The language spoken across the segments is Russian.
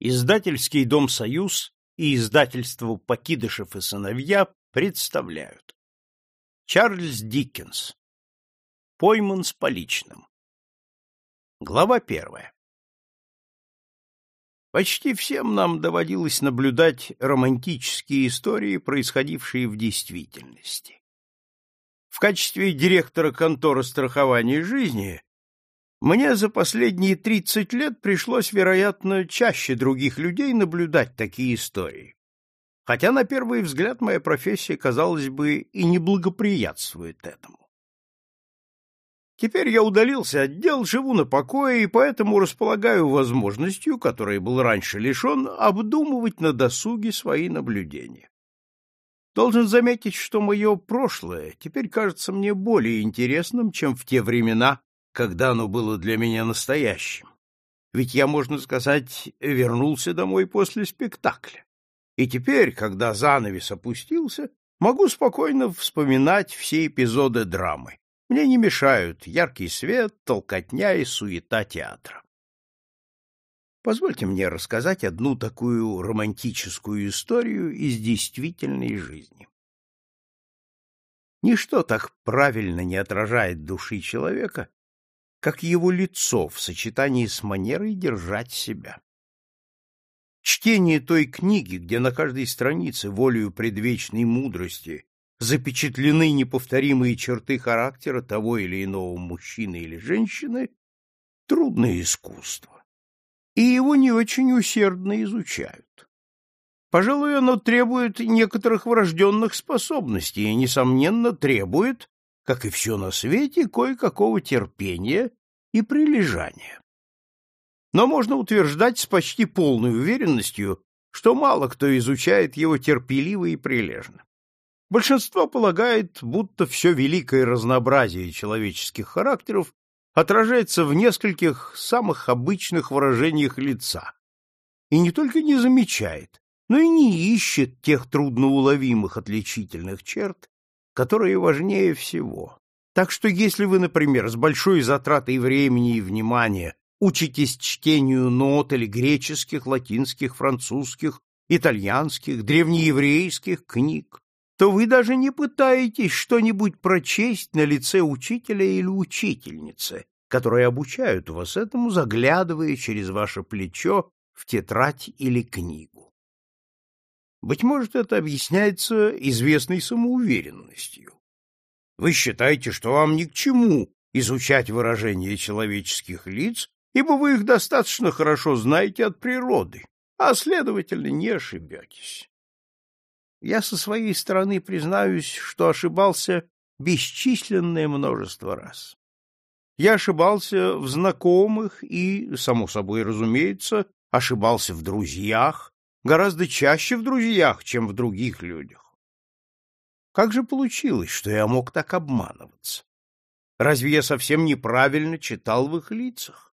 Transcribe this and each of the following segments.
Издательский дом «Союз» и издательство «Покидышев и сыновья» представляют. Чарльз Диккенс. Пойман с поличным. Глава первая. Почти всем нам доводилось наблюдать романтические истории, происходившие в действительности. В качестве директора конторы страхования жизни мне за последние 30 лет пришлось, вероятно, чаще других людей наблюдать такие истории. Хотя на первый взгляд моя профессия, казалось бы, и не благоприятствует этому. Теперь я удалился от дел, живу на покое и поэтому располагаю возможностью, которой был раньше лишен, обдумывать на досуге свои наблюдения. Должен заметить, что мое прошлое теперь кажется мне более интересным, чем в те времена, когда оно было для меня настоящим. Ведь я, можно сказать, вернулся домой после спектакля. И теперь, когда занавес опустился, могу спокойно вспоминать все эпизоды драмы. Мне не мешают яркий свет, толкотня и суета театра. Позвольте мне рассказать одну такую романтическую историю из действительной жизни. Ничто так правильно не отражает души человека, как его лицо в сочетании с манерой держать себя. Чтение той книги, где на каждой странице волею предвечной мудрости запечатлены неповторимые черты характера того или иного мужчины или женщины, трудное искусство, и его не очень усердно изучают. Пожалуй, оно требует некоторых врожденных способностей и, несомненно, требует, как и все на свете, кое-какого терпения и прилежания. Но можно утверждать с почти полной уверенностью, что мало кто изучает его терпеливо и прилежно. Большинство полагает, будто все великое разнообразие человеческих характеров отражается в нескольких самых обычных выражениях лица. И не только не замечает, но и не ищет тех трудноуловимых отличительных черт, которые важнее всего. Так что если вы, например, с большой затратой времени и внимания учитесь чтению нот или греческих, латинских, французских, итальянских, древнееврейских книг, то вы даже не пытаетесь что-нибудь прочесть на лице учителя или учительницы, которые обучают вас этому, заглядывая через ваше плечо в тетрадь или книгу. Быть может, это объясняется известной самоуверенностью. Вы считаете, что вам ни к чему изучать выражения человеческих лиц, ибо вы их достаточно хорошо знаете от природы, а, следовательно, не ошибетесь. Я со своей стороны признаюсь, что ошибался бесчисленное множество раз. Я ошибался в знакомых и, само собой разумеется, ошибался в друзьях, гораздо чаще в друзьях, чем в других людях. Как же получилось, что я мог так обманываться? Разве я совсем неправильно читал в их лицах?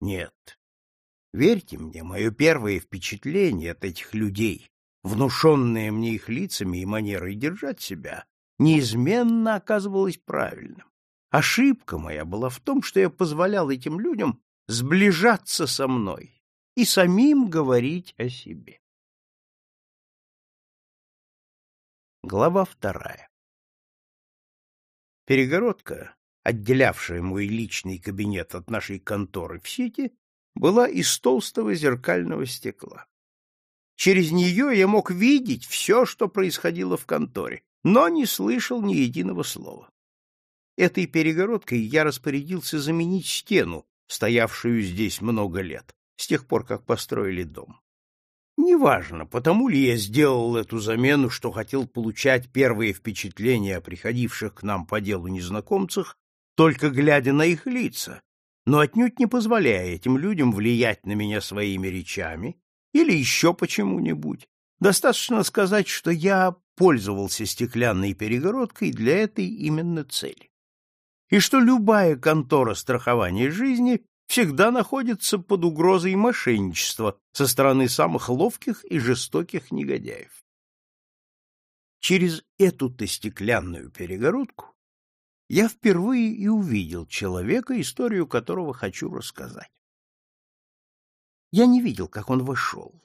Нет. Верьте мне, мое первое впечатление от этих людей внушенное мне их лицами и манерой держать себя, неизменно оказывалось правильным. Ошибка моя была в том, что я позволял этим людям сближаться со мной и самим говорить о себе. Глава вторая Перегородка, отделявшая мой личный кабинет от нашей конторы в сети, была из толстого зеркального стекла. Через нее я мог видеть все, что происходило в конторе, но не слышал ни единого слова. Этой перегородкой я распорядился заменить стену, стоявшую здесь много лет, с тех пор, как построили дом. Неважно, потому ли я сделал эту замену, что хотел получать первые впечатления о приходивших к нам по делу незнакомцах, только глядя на их лица, но отнюдь не позволяя этим людям влиять на меня своими речами или еще почему-нибудь. Достаточно сказать, что я пользовался стеклянной перегородкой для этой именно цели. И что любая контора страхования жизни всегда находится под угрозой мошенничества со стороны самых ловких и жестоких негодяев. Через эту-то стеклянную перегородку я впервые и увидел человека, историю которого хочу рассказать. Я не видел, как он вошел.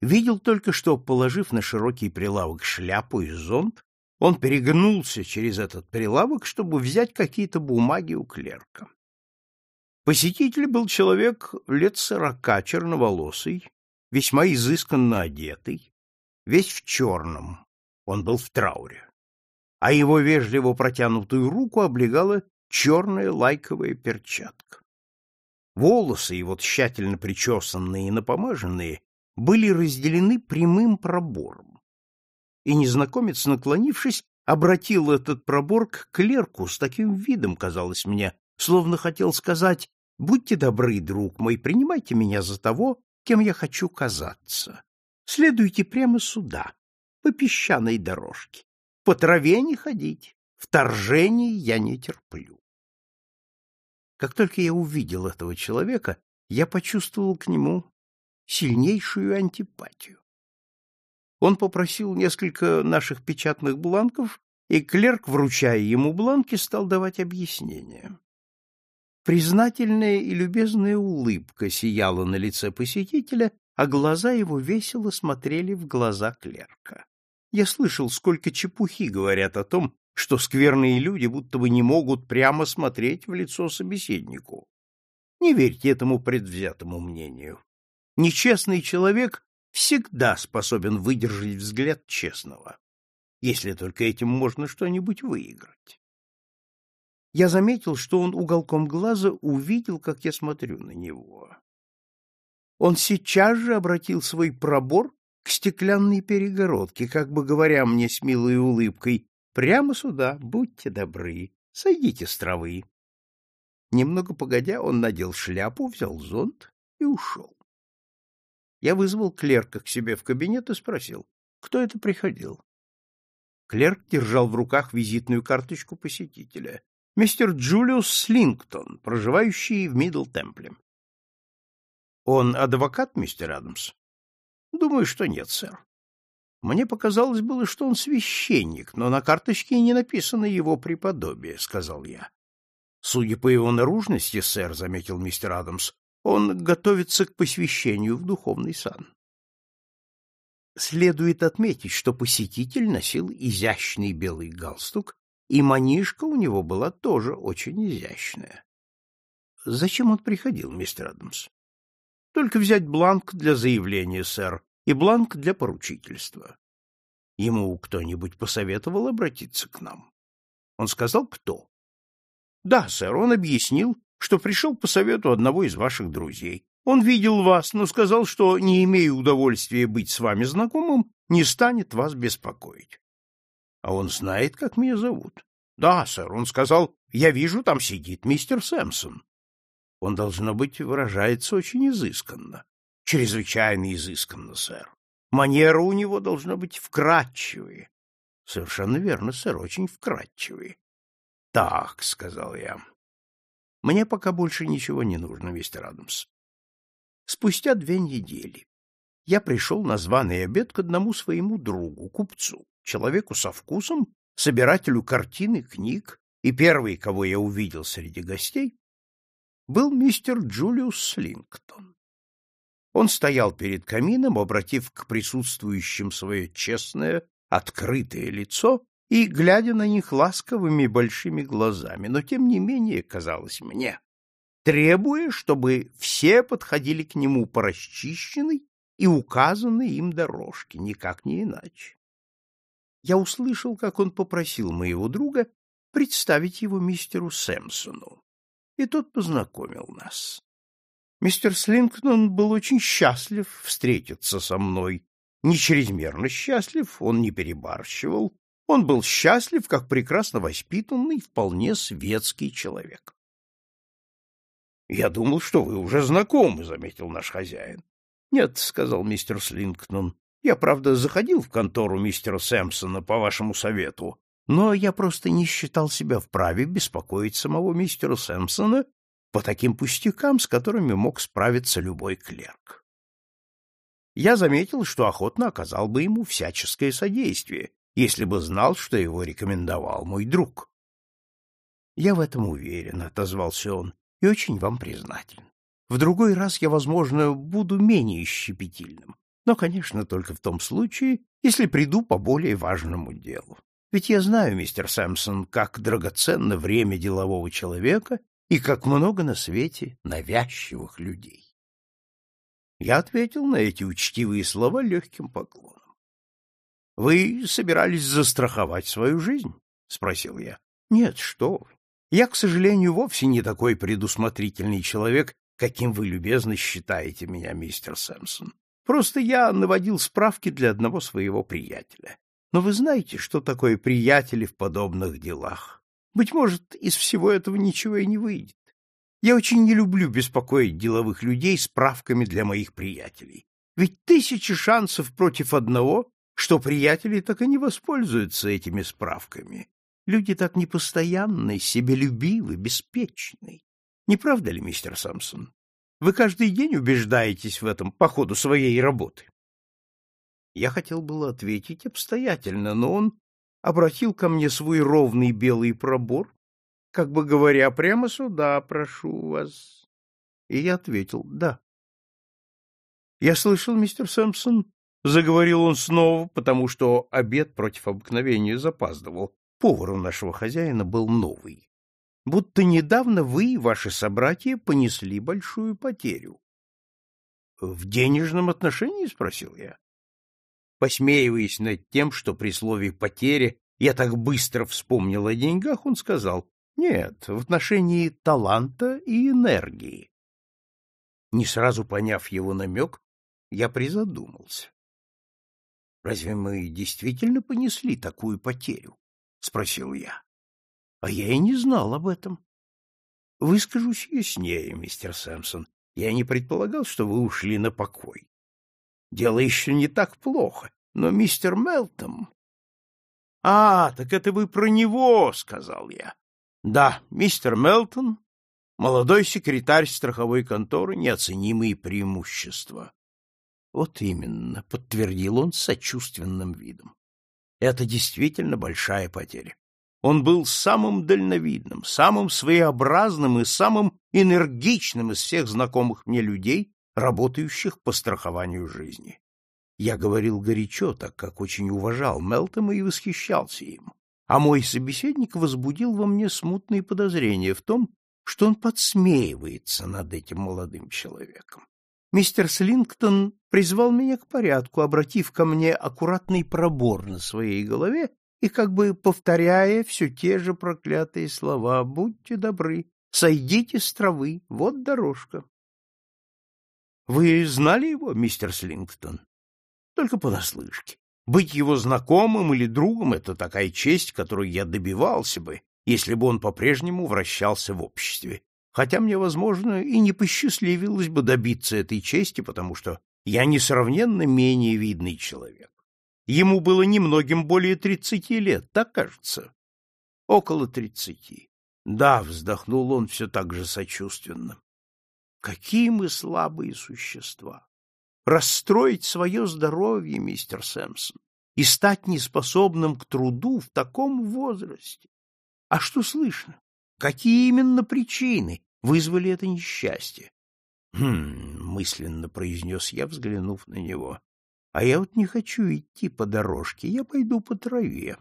Видел только, что, положив на широкий прилавок шляпу и зонт, он перегнулся через этот прилавок, чтобы взять какие-то бумаги у клерка. Посетитель был человек лет сорока, черноволосый, весьма изысканно одетый, весь в черном, он был в трауре, а его вежливо протянутую руку облегала черная лайковая перчатка. Волосы его, тщательно причесанные и напомаженные, были разделены прямым пробором. И незнакомец, наклонившись, обратил этот пробор к клерку с таким видом, казалось мне, словно хотел сказать «Будьте добры, друг мой, принимайте меня за того, кем я хочу казаться. Следуйте прямо сюда, по песчаной дорожке. По траве не ходить, вторжений я не терплю». Как только я увидел этого человека, я почувствовал к нему сильнейшую антипатию. Он попросил несколько наших печатных бланков, и клерк, вручая ему бланки, стал давать объяснения. Признательная и любезная улыбка сияла на лице посетителя, а глаза его весело смотрели в глаза клерка. Я слышал, сколько чепухи говорят о том, что скверные люди будто бы не могут прямо смотреть в лицо собеседнику. Не верьте этому предвзятому мнению. Нечестный человек всегда способен выдержать взгляд честного, если только этим можно что-нибудь выиграть. Я заметил, что он уголком глаза увидел, как я смотрю на него. Он сейчас же обратил свой пробор к стеклянной перегородке, как бы говоря мне с милой улыбкой, «Прямо сюда, будьте добры, сойдите с травы». Немного погодя, он надел шляпу, взял зонт и ушел. Я вызвал клерка к себе в кабинет и спросил, кто это приходил. Клерк держал в руках визитную карточку посетителя. Мистер Джулиус Слингтон, проживающий в Мидл-Темпле. Он адвокат, мистер Адамс? Думаю, что нет, сэр. Мне показалось было, что он священник, но на карточке не написано его преподобие, сказал я. Судя по его наружности, сэр, заметил мистер Адамс, он готовится к посвящению в духовный сан. Следует отметить, что посетитель носил изящный белый галстук, и манишка у него была тоже очень изящная. Зачем он приходил, мистер Адамс? Только взять бланк для заявления, сэр, и бланк для поручительства. Ему кто-нибудь посоветовал обратиться к нам? Он сказал, кто? Да, сэр, он объяснил, что пришел по совету одного из ваших друзей. Он видел вас, но сказал, что, не имея удовольствия быть с вами знакомым, не станет вас беспокоить. А он знает, как меня зовут. Да, сэр, он сказал, я вижу, там сидит мистер Сэмпсон. Он, должно быть, выражается очень изысканно. Чрезвычайно изысканно, сэр. Манера у него должна быть вкрадчивые. Совершенно верно, сэр, очень вкрадчивые. Так, сказал я. Мне пока больше ничего не нужно, мистер Адамс. Спустя две недели я пришел на званый обед к одному своему другу, купцу, человеку со вкусом, собирателю картин и книг, и первый, кого я увидел среди гостей, был мистер Джулиус Слингтон. Он стоял перед камином, обратив к присутствующим свое честное, открытое лицо и глядя на них ласковыми большими глазами, но тем не менее, казалось мне, требуя, чтобы все подходили к нему по расчищенной и указанной им дорожке, никак не иначе. Я услышал, как он попросил моего друга представить его мистеру Сэмпсону, и тот познакомил нас. Мистер Слингтон был очень счастлив встретиться со мной, не чрезмерно счастлив, он не перебарщивал, он был счастлив, как прекрасно воспитанный, вполне светский человек. — Я думал, что вы уже знакомы, — заметил наш хозяин. — Нет, — сказал мистер Слингтон, — я, правда, заходил в контору мистера Сэмпсона по вашему совету, но я просто не считал себя вправе беспокоить самого мистера Сэмпсона по таким пустякам, с которыми мог справиться любой клерк. Я заметил, что охотно оказал бы ему всяческое содействие, если бы знал, что его рекомендовал мой друг. — Я в этом уверен, — отозвался он, — и очень вам признателен. В другой раз я, возможно, буду менее щепетильным, но, конечно, только в том случае, если приду по более важному делу. Ведь я знаю, мистер Сэмпсон, как драгоценно время делового человека и как много на свете навязчивых людей. Я ответил на эти учтивые слова легким поклоном. — Вы собирались застраховать свою жизнь? — спросил я. — Нет, что вы. Я, к сожалению, вовсе не такой предусмотрительный человек, каким вы любезно считаете меня, мистер Сэмпсон. Просто я наводил справки для одного своего приятеля. Но вы знаете, что такое приятели в подобных делах. Быть может, из всего этого ничего и не выйдет. Я очень не люблю беспокоить деловых людей справками для моих приятелей. Ведь тысячи шансов против одного, что приятели так и не воспользуются этими справками. Люди так непостоянны, себелюбивы, беспечны. Не правда ли, мистер Самсон? Вы каждый день убеждаетесь в этом по ходу своей работы. Я хотел было ответить обстоятельно, но он обратил ко мне свой ровный белый пробор, как бы говоря, прямо сюда, прошу вас. И я ответил «да». Я слышал, мистер Сэмпсон, заговорил он снова, потому что обед против обыкновения запаздывал. Повар у нашего хозяина был новый будто недавно вы и ваши собратья понесли большую потерю. — В денежном отношении? — спросил я. Посмеиваясь над тем, что при слове «потеря» я так быстро вспомнил о деньгах, он сказал, нет, в отношении таланта и энергии. Не сразу поняв его намек, я призадумался. «Разве мы действительно понесли такую потерю?» — спросил я. А я и не знал об этом. Выскажусь яснее, мистер Сэмпсон. Я не предполагал, что вы ушли на покой. Дело еще не так плохо, но мистер Мелтом... — А, так это вы про него, — сказал я. — Да, мистер Мелтон, молодой секретарь страховой конторы, неоценимые преимущества. — Вот именно, — подтвердил он с сочувственным видом. — Это действительно большая потеря. Он был самым дальновидным, самым своеобразным и самым энергичным из всех знакомых мне людей, работающих по страхованию жизни. Я говорил горячо, так как очень уважал Мелтома и восхищался им, а мой собеседник возбудил во мне смутные подозрения в том, что он подсмеивается над этим молодым человеком. Мистер Слингтон призвал меня к порядку, обратив ко мне аккуратный пробор на своей голове и как бы повторяя все те же проклятые слова «Будьте добры, сойдите с травы, вот дорожка». Вы знали его, мистер Слингтон? Только понаслышке. Быть его знакомым или другом — это такая честь, которую я добивался бы, если бы он по-прежнему вращался в обществе. Хотя мне, возможно, и не посчастливилось бы добиться этой чести, потому что я несравненно менее видный человек. Ему было немногим более тридцати лет, так кажется? Около тридцати. Да, вздохнул он все так же сочувственно. Какие мы слабые существа! Расстроить свое здоровье, мистер Сэмпсон, и стать неспособным к труду в таком возрасте. А что слышно? Какие именно причины вызвали это несчастье? Хм, мысленно произнес я, взглянув на него. А я вот не хочу идти по дорожке, я пойду по траве.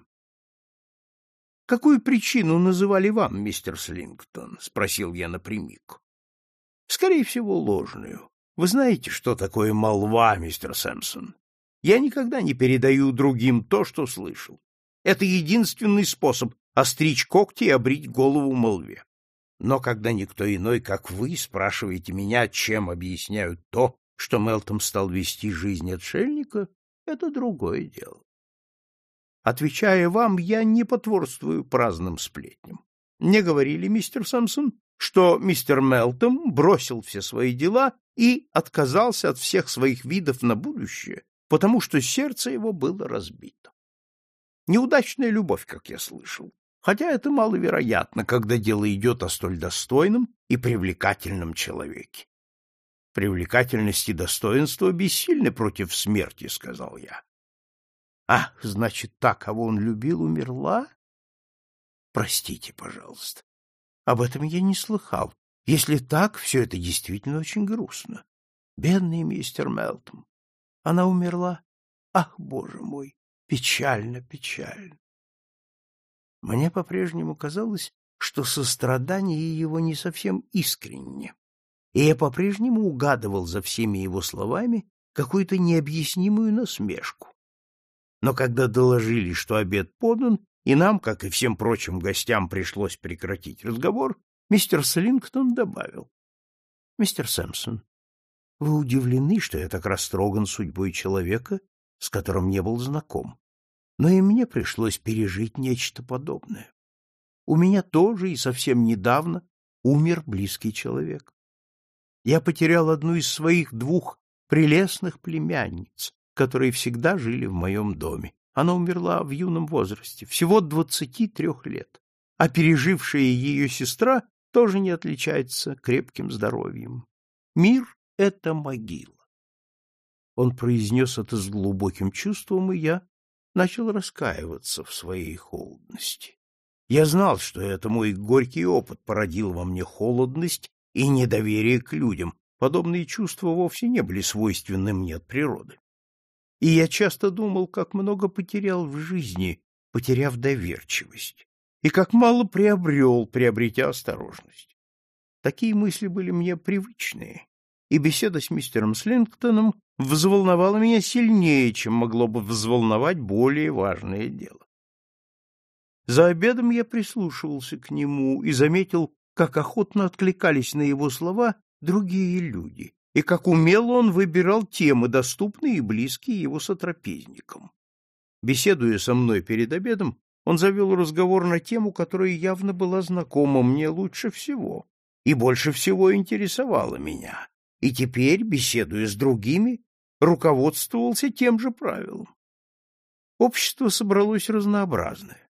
— Какую причину называли вам, мистер Слингтон? — спросил я напрямик. — Скорее всего, ложную. Вы знаете, что такое молва, мистер Сэмпсон? Я никогда не передаю другим то, что слышал. Это единственный способ остричь когти и обрить голову молве. Но когда никто иной, как вы, спрашиваете меня, чем объясняют то, что Мелтом стал вести жизнь отшельника, это другое дело. Отвечая вам, я не потворствую праздным сплетням. Мне говорили, мистер Самсон, что мистер Мелтом бросил все свои дела и отказался от всех своих видов на будущее, потому что сердце его было разбито. Неудачная любовь, как я слышал, хотя это маловероятно, когда дело идет о столь достойном и привлекательном человеке. Привлекательность и достоинство бессильны против смерти, — сказал я. — Ах, значит, та, кого он любил, умерла? Простите, пожалуйста. Об этом я не слыхал. Если так, все это действительно очень грустно. Бедный мистер Мелтон. Она умерла. Ах, боже мой, печально, печально. Мне по-прежнему казалось, что сострадание его не совсем искренне, и я по-прежнему угадывал за всеми его словами какую-то необъяснимую насмешку. Но когда доложили, что обед подан, и нам, как и всем прочим гостям, пришлось прекратить разговор, мистер Слингтон добавил. — Мистер Сэмпсон, вы удивлены, что я так растроган судьбой человека, с которым не был знаком но и мне пришлось пережить нечто подобное. У меня тоже и совсем недавно умер близкий человек. Я потерял одну из своих двух прелестных племянниц, которые всегда жили в моем доме. Она умерла в юном возрасте, всего двадцати трех лет, а пережившая ее сестра тоже не отличается крепким здоровьем. Мир — это могила. Он произнес это с глубоким чувством, и я начал раскаиваться в своей холодности. Я знал, что это мой горький опыт породил во мне холодность и недоверие к людям. Подобные чувства вовсе не были свойственны мне от природы. И я часто думал, как много потерял в жизни, потеряв доверчивость, и как мало приобрел, приобретя осторожность. Такие мысли были мне привычные, и беседа с мистером Слингтоном взволновало меня сильнее, чем могло бы взволновать более важное дело. За обедом я прислушивался к нему и заметил, как охотно откликались на его слова другие люди, и как умело он выбирал темы, доступные и близкие его сотрапезникам. Беседуя со мной перед обедом, он завел разговор на тему, которая явно была знакома мне лучше всего и больше всего интересовала меня, и теперь, беседуя с другими, руководствовался тем же правилом. Общество собралось разнообразное.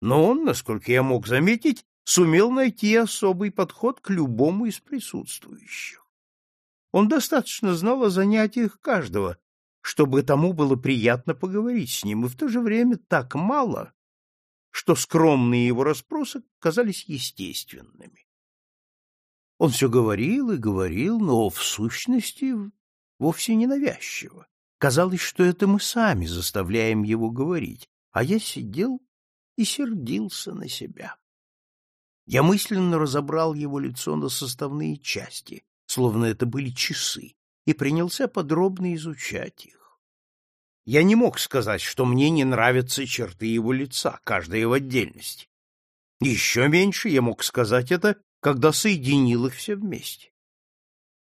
Но он, насколько я мог заметить, сумел найти особый подход к любому из присутствующих. Он достаточно знал о занятиях каждого, чтобы тому было приятно поговорить с ним, и в то же время так мало, что скромные его расспросы казались естественными. Он все говорил и говорил, но в сущности вовсе не навязчиво. Казалось, что это мы сами заставляем его говорить, а я сидел и сердился на себя. Я мысленно разобрал его лицо на составные части, словно это были часы, и принялся подробно изучать их. Я не мог сказать, что мне не нравятся черты его лица, каждая в отдельности. Еще меньше я мог сказать это когда соединил их все вместе.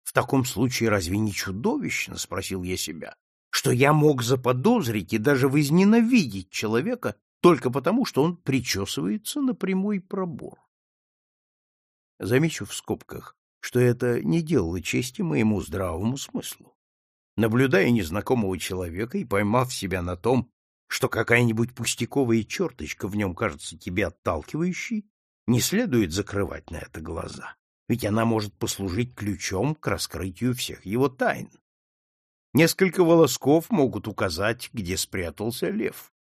В таком случае разве не чудовищно, спросил я себя, что я мог заподозрить и даже возненавидеть человека только потому, что он причесывается на прямой пробор? Замечу в скобках, что это не делало чести моему здравому смыслу. Наблюдая незнакомого человека и поймав себя на том, что какая-нибудь пустяковая черточка в нем кажется тебе отталкивающей, не следует закрывать на это глаза, ведь она может послужить ключом к раскрытию всех его тайн. Несколько волосков могут указать, где спрятался лев.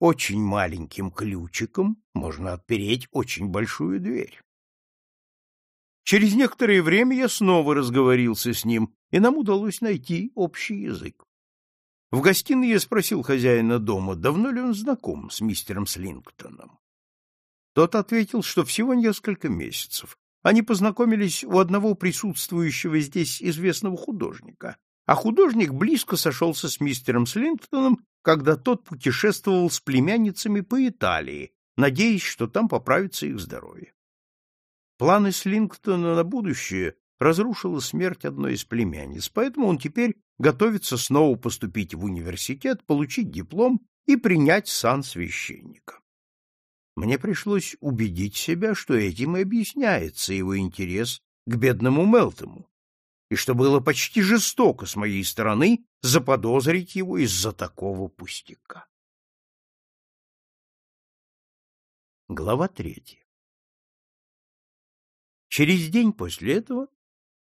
Очень маленьким ключиком можно отпереть очень большую дверь. Через некоторое время я снова разговорился с ним, и нам удалось найти общий язык. В гостиной я спросил хозяина дома, давно ли он знаком с мистером Слингтоном. Тот ответил, что всего несколько месяцев. Они познакомились у одного присутствующего здесь известного художника, а художник близко сошелся с мистером Слинтоном, когда тот путешествовал с племянницами по Италии, надеясь, что там поправится их здоровье. Планы Слингтона на будущее разрушила смерть одной из племянниц, поэтому он теперь готовится снова поступить в университет, получить диплом и принять сан священника. Мне пришлось убедить себя, что этим и объясняется его интерес к бедному Мелтому, и что было почти жестоко с моей стороны заподозрить его из-за такого пустяка. Глава третья Через день после этого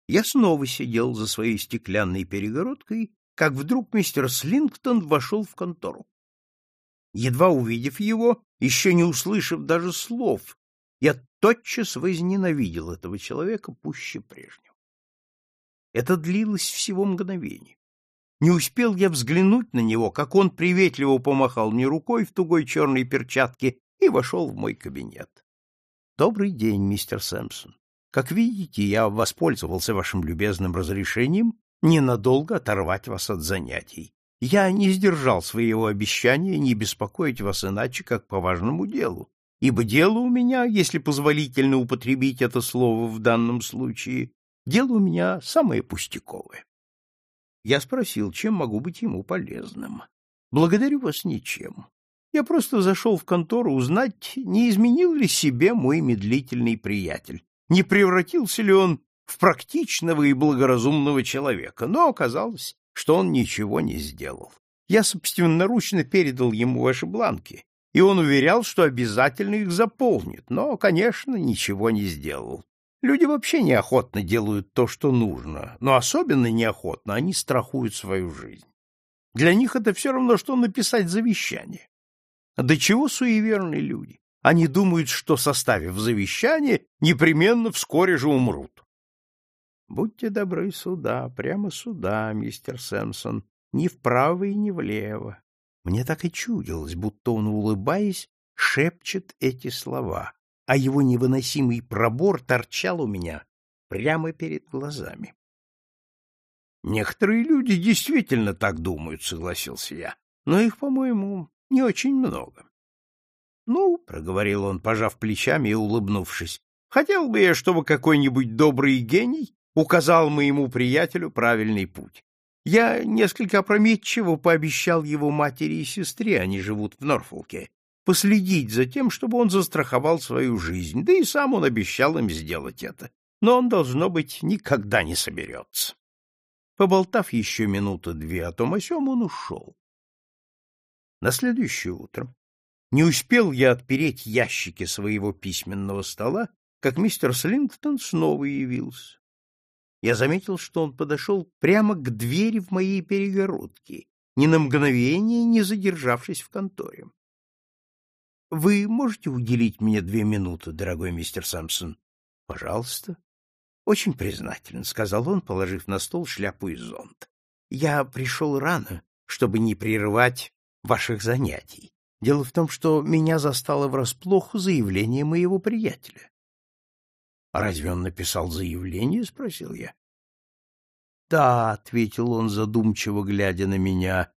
я снова сидел за своей стеклянной перегородкой, как вдруг мистер Слингтон вошел в контору. Едва увидев его, еще не услышав даже слов, я тотчас возненавидел этого человека пуще прежнего. Это длилось всего мгновение. Не успел я взглянуть на него, как он приветливо помахал мне рукой в тугой черной перчатке и вошел в мой кабинет. Добрый день, мистер Сэмпсон. Как видите, я воспользовался вашим любезным разрешением ненадолго оторвать вас от занятий. Я не сдержал своего обещания не беспокоить вас иначе, как по важному делу, ибо дело у меня, если позволительно употребить это слово в данном случае, дело у меня самое пустяковое. Я спросил, чем могу быть ему полезным. Благодарю вас ничем. Я просто зашел в контору узнать, не изменил ли себе мой медлительный приятель, не превратился ли он в практичного и благоразумного человека, но оказалось, что он ничего не сделал. Я собственноручно передал ему ваши бланки, и он уверял, что обязательно их заполнит, но, конечно, ничего не сделал. Люди вообще неохотно делают то, что нужно, но особенно неохотно они страхуют свою жизнь. Для них это все равно, что написать завещание. А до чего суеверные люди? Они думают, что, составив завещание, непременно вскоре же умрут. Будьте добры сюда, прямо сюда, мистер Сэмпсон, ни вправо и ни влево. Мне так и чудилось, будто он, улыбаясь, шепчет эти слова а его невыносимый пробор торчал у меня прямо перед глазами. Некоторые люди действительно так думают, согласился я, но их, по-моему, не очень много. Ну, проговорил он, пожав плечами и улыбнувшись. Хотел бы я, чтобы какой-нибудь добрый гений указал моему приятелю правильный путь. Я несколько опрометчиво пообещал его матери и сестре, они живут в Норфолке, последить за тем, чтобы он застраховал свою жизнь, да и сам он обещал им сделать это. Но он, должно быть, никогда не соберется. Поболтав еще минуты две о том о сём, он ушел. На следующее утро не успел я отпереть ящики своего письменного стола, как мистер Слингтон снова явился. Я заметил, что он подошел прямо к двери в моей перегородке, ни на мгновение не задержавшись в конторе. Вы можете уделить мне две минуты, дорогой мистер Самсон? Пожалуйста. Очень признателен, сказал он, положив на стол шляпу и зонт. Я пришел рано, чтобы не прерывать ваших занятий. Дело в том, что меня застало врасплох заявление моего приятеля. «А разве он написал заявление? спросил я. Да, ответил он задумчиво глядя на меня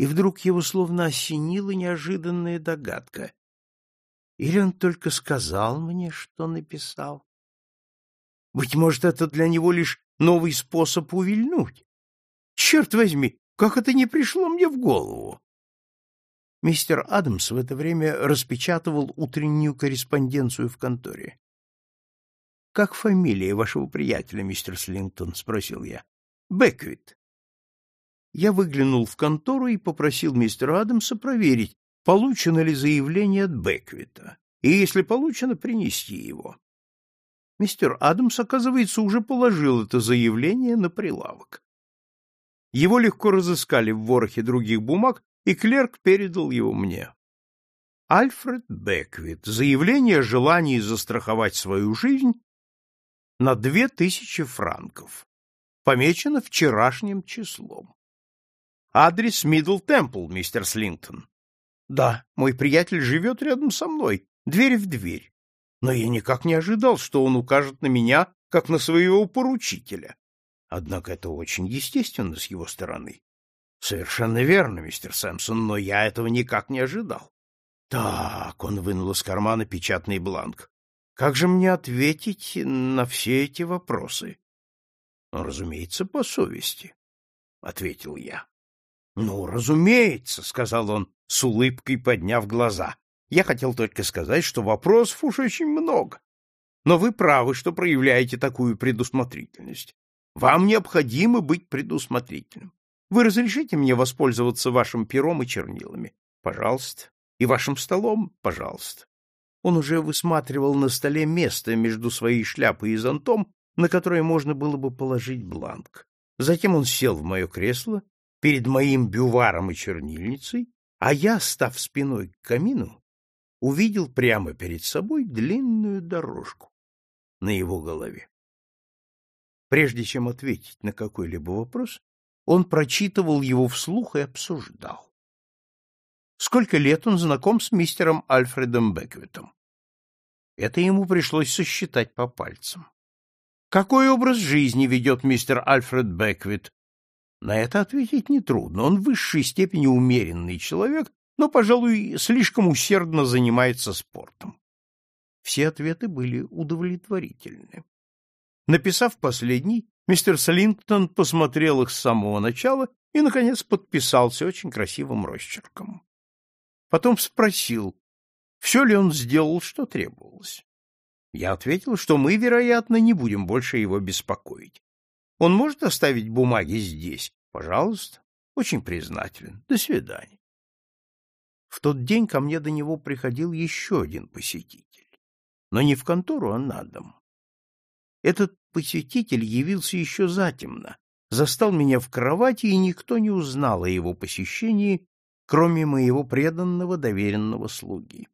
и вдруг его словно осенила неожиданная догадка. Или он только сказал мне, что написал? Быть может, это для него лишь новый способ увильнуть. Черт возьми, как это не пришло мне в голову? Мистер Адамс в это время распечатывал утреннюю корреспонденцию в конторе. — Как фамилия вашего приятеля, мистер Слинтон? — спросил я. — Беквит. Я выглянул в контору и попросил мистера Адамса проверить, получено ли заявление от Беквита, и, если получено, принести его. Мистер Адамс, оказывается, уже положил это заявление на прилавок. Его легко разыскали в ворохе других бумаг, и клерк передал его мне. Альфред Беквит. Заявление о желании застраховать свою жизнь на две тысячи франков. Помечено вчерашним числом. Адрес Мидл Темпл, мистер Слинтон. Да, мой приятель живет рядом со мной, дверь в дверь. Но я никак не ожидал, что он укажет на меня, как на своего поручителя. Однако это очень естественно с его стороны. Совершенно верно, мистер Сэмпсон, но я этого никак не ожидал. Так, он вынул из кармана печатный бланк. Как же мне ответить на все эти вопросы? Ну, разумеется, по совести, ответил я. Ну, разумеется, сказал он, с улыбкой подняв глаза. Я хотел только сказать, что вопросов уж очень много. Но вы правы, что проявляете такую предусмотрительность. Вам необходимо быть предусмотрительным. Вы разрешите мне воспользоваться вашим пером и чернилами? Пожалуйста. И вашим столом? Пожалуйста. Он уже высматривал на столе место между своей шляпой и зонтом, на которое можно было бы положить бланк. Затем он сел в мое кресло перед моим бюваром и чернильницей, а я, став спиной к камину, увидел прямо перед собой длинную дорожку на его голове. Прежде чем ответить на какой-либо вопрос, он прочитывал его вслух и обсуждал. Сколько лет он знаком с мистером Альфредом Беквитом? Это ему пришлось сосчитать по пальцам. Какой образ жизни ведет мистер Альфред Беквит? На это ответить нетрудно. Он в высшей степени умеренный человек, но, пожалуй, слишком усердно занимается спортом. Все ответы были удовлетворительны. Написав последний, мистер Слингтон посмотрел их с самого начала и, наконец, подписался очень красивым росчерком. Потом спросил, все ли он сделал, что требовалось. Я ответил, что мы, вероятно, не будем больше его беспокоить. Он может оставить бумаги здесь? Пожалуйста. Очень признателен. До свидания. В тот день ко мне до него приходил еще один посетитель. Но не в контору, а на дом. Этот посетитель явился еще затемно, застал меня в кровати, и никто не узнал о его посещении, кроме моего преданного доверенного слуги.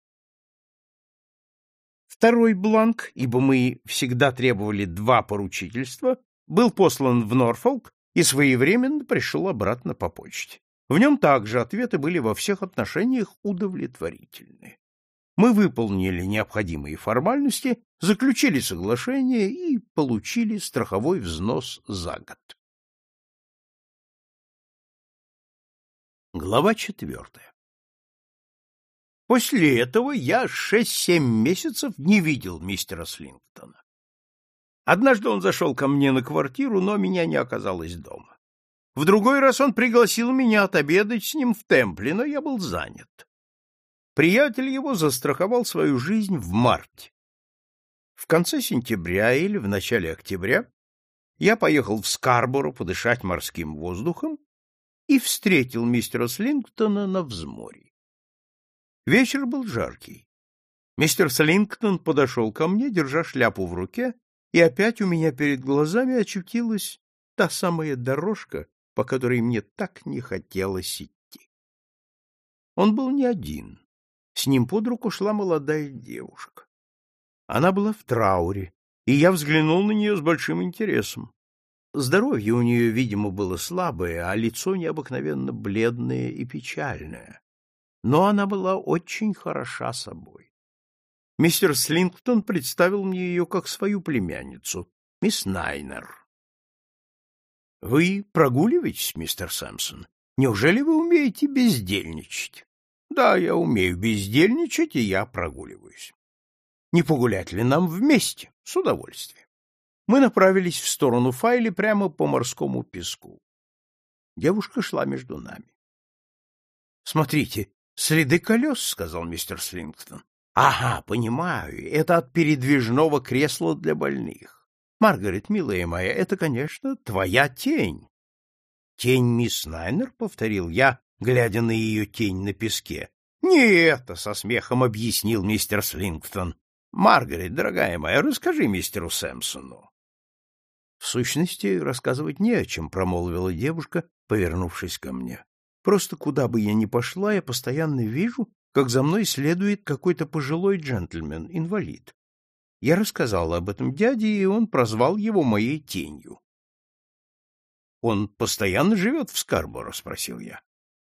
Второй бланк, ибо мы всегда требовали два поручительства, был послан в Норфолк и своевременно пришел обратно по почте. В нем также ответы были во всех отношениях удовлетворительны. Мы выполнили необходимые формальности, заключили соглашение и получили страховой взнос за год. Глава четвертая После этого я шесть-семь месяцев не видел мистера Слингтона. Однажды он зашел ко мне на квартиру, но меня не оказалось дома. В другой раз он пригласил меня отобедать с ним в темпле, но я был занят. Приятель его застраховал свою жизнь в марте. В конце сентября или в начале октября я поехал в Скарборо подышать морским воздухом и встретил мистера Слингтона на взморье. Вечер был жаркий. Мистер Слингтон подошел ко мне, держа шляпу в руке, и опять у меня перед глазами очутилась та самая дорожка, по которой мне так не хотелось идти. Он был не один. С ним под руку шла молодая девушка. Она была в трауре, и я взглянул на нее с большим интересом. Здоровье у нее, видимо, было слабое, а лицо необыкновенно бледное и печальное но она была очень хороша собой. Мистер Слингтон представил мне ее как свою племянницу, мисс Найнер. — Вы прогуливаетесь, мистер Сэмпсон? Неужели вы умеете бездельничать? — Да, я умею бездельничать, и я прогуливаюсь. — Не погулять ли нам вместе? — С удовольствием. Мы направились в сторону Файли прямо по морскому песку. Девушка шла между нами. — Смотрите, Следы колес, — сказал мистер Слингтон. — Ага, понимаю, это от передвижного кресла для больных. Маргарет, милая моя, это, конечно, твоя тень. — Тень мисс Найнер, — повторил я, глядя на ее тень на песке. — Не это, — со смехом объяснил мистер Слингтон. — Маргарет, дорогая моя, расскажи мистеру Сэмпсону. — В сущности, рассказывать не о чем, — промолвила девушка, повернувшись ко мне. Просто куда бы я ни пошла, я постоянно вижу, как за мной следует какой-то пожилой джентльмен, инвалид. Я рассказала об этом дяде, и он прозвал его моей тенью. — Он постоянно живет в Скарборо? — спросил я. —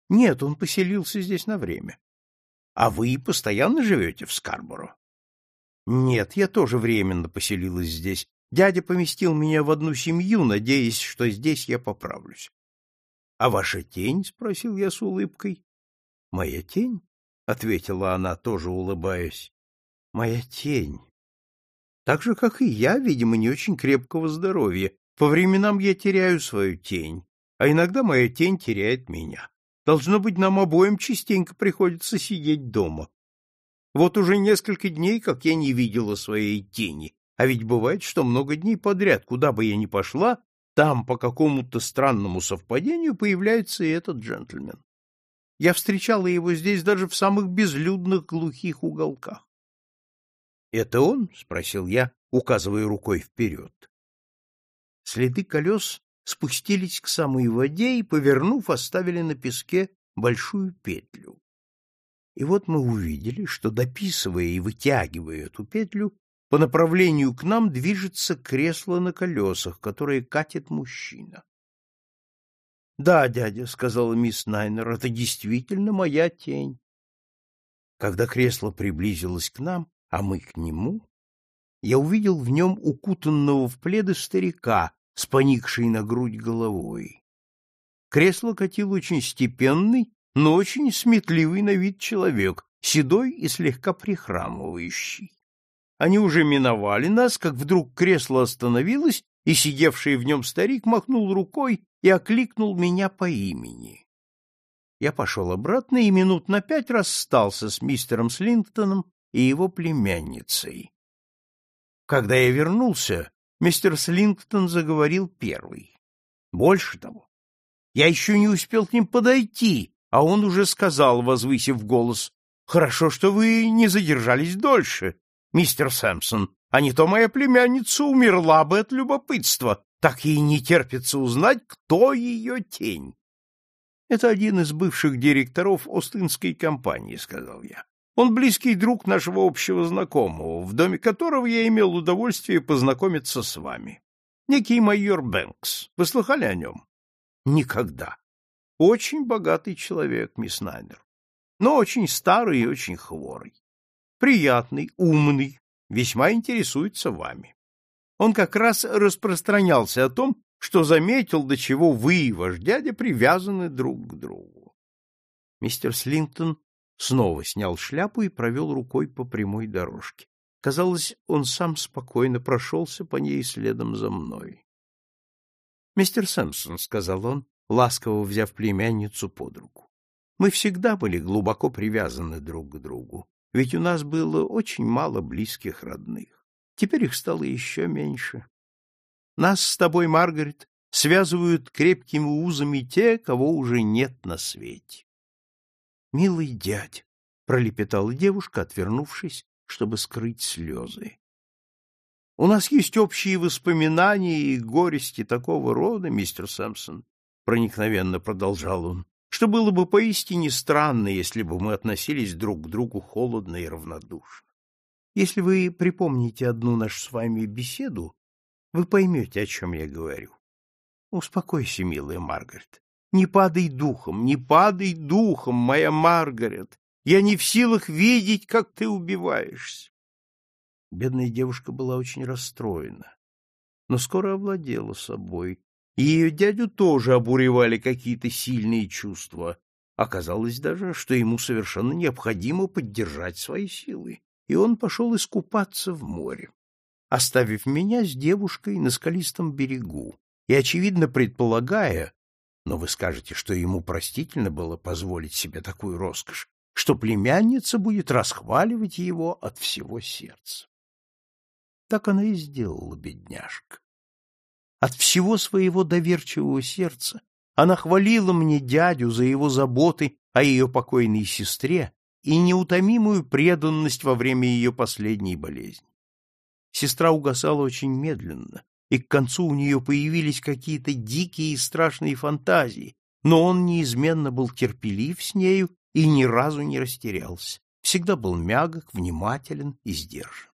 Нет, он поселился здесь на время. — А вы постоянно живете в Скарборо? — Нет, я тоже временно поселилась здесь. Дядя поместил меня в одну семью, надеясь, что здесь я поправлюсь. — А ваша тень? — спросил я с улыбкой. — Моя тень? — ответила она, тоже улыбаясь. — Моя тень. Так же, как и я, видимо, не очень крепкого здоровья. По временам я теряю свою тень, а иногда моя тень теряет меня. Должно быть, нам обоим частенько приходится сидеть дома. Вот уже несколько дней, как я не видела своей тени, а ведь бывает, что много дней подряд, куда бы я ни пошла, там по какому-то странному совпадению появляется и этот джентльмен. Я встречала его здесь даже в самых безлюдных глухих уголках. — Это он? — спросил я, указывая рукой вперед. Следы колес спустились к самой воде и, повернув, оставили на песке большую петлю. И вот мы увидели, что, дописывая и вытягивая эту петлю, по направлению к нам движется кресло на колесах, которое катит мужчина. — Да, дядя, — сказала мисс Найнер, — это действительно моя тень. Когда кресло приблизилось к нам, а мы к нему, я увидел в нем укутанного в пледы старика с поникшей на грудь головой. Кресло катил очень степенный, но очень сметливый на вид человек, седой и слегка прихрамывающий. Они уже миновали нас, как вдруг кресло остановилось, и сидевший в нем старик махнул рукой и окликнул меня по имени. Я пошел обратно и минут на пять расстался с мистером Слинтоном и его племянницей. Когда я вернулся, мистер Слингтон заговорил первый. Больше того, я еще не успел к ним подойти, а он уже сказал, возвысив голос, «Хорошо, что вы не задержались дольше мистер Сэмпсон, а не то моя племянница умерла бы от любопытства, так ей не терпится узнать, кто ее тень. Это один из бывших директоров Остинской компании, сказал я. Он близкий друг нашего общего знакомого, в доме которого я имел удовольствие познакомиться с вами. Некий майор Бэнкс. Вы слыхали о нем? Никогда. Очень богатый человек, мисс Найнер, но очень старый и очень хворый приятный, умный, весьма интересуется вами. Он как раз распространялся о том, что заметил, до чего вы и ваш дядя привязаны друг к другу. Мистер Слинтон снова снял шляпу и провел рукой по прямой дорожке. Казалось, он сам спокойно прошелся по ней следом за мной. — Мистер Сэмпсон, — сказал он, ласково взяв племянницу под руку, — мы всегда были глубоко привязаны друг к другу. Ведь у нас было очень мало близких родных. Теперь их стало еще меньше. Нас с тобой, Маргарет, связывают крепкими узами те, кого уже нет на свете. Милый дядя, пролепетала девушка, отвернувшись, чтобы скрыть слезы. У нас есть общие воспоминания и горести такого рода, мистер Сэмпсон, проникновенно продолжал он, что было бы поистине странно, если бы мы относились друг к другу холодно и равнодушно. Если вы припомните одну нашу с вами беседу, вы поймете, о чем я говорю. Успокойся, милая Маргарет. Не падай духом, не падай духом, моя Маргарет. Я не в силах видеть, как ты убиваешься. Бедная девушка была очень расстроена, но скоро овладела собой и ее дядю тоже обуревали какие-то сильные чувства. Оказалось даже, что ему совершенно необходимо поддержать свои силы, и он пошел искупаться в море, оставив меня с девушкой на скалистом берегу и, очевидно, предполагая, но вы скажете, что ему простительно было позволить себе такую роскошь, что племянница будет расхваливать его от всего сердца. Так она и сделала, бедняжка. От всего своего доверчивого сердца она хвалила мне дядю за его заботы о ее покойной сестре и неутомимую преданность во время ее последней болезни. Сестра угасала очень медленно, и к концу у нее появились какие-то дикие и страшные фантазии, но он неизменно был терпелив с нею и ни разу не растерялся, всегда был мягок, внимателен и сдержан.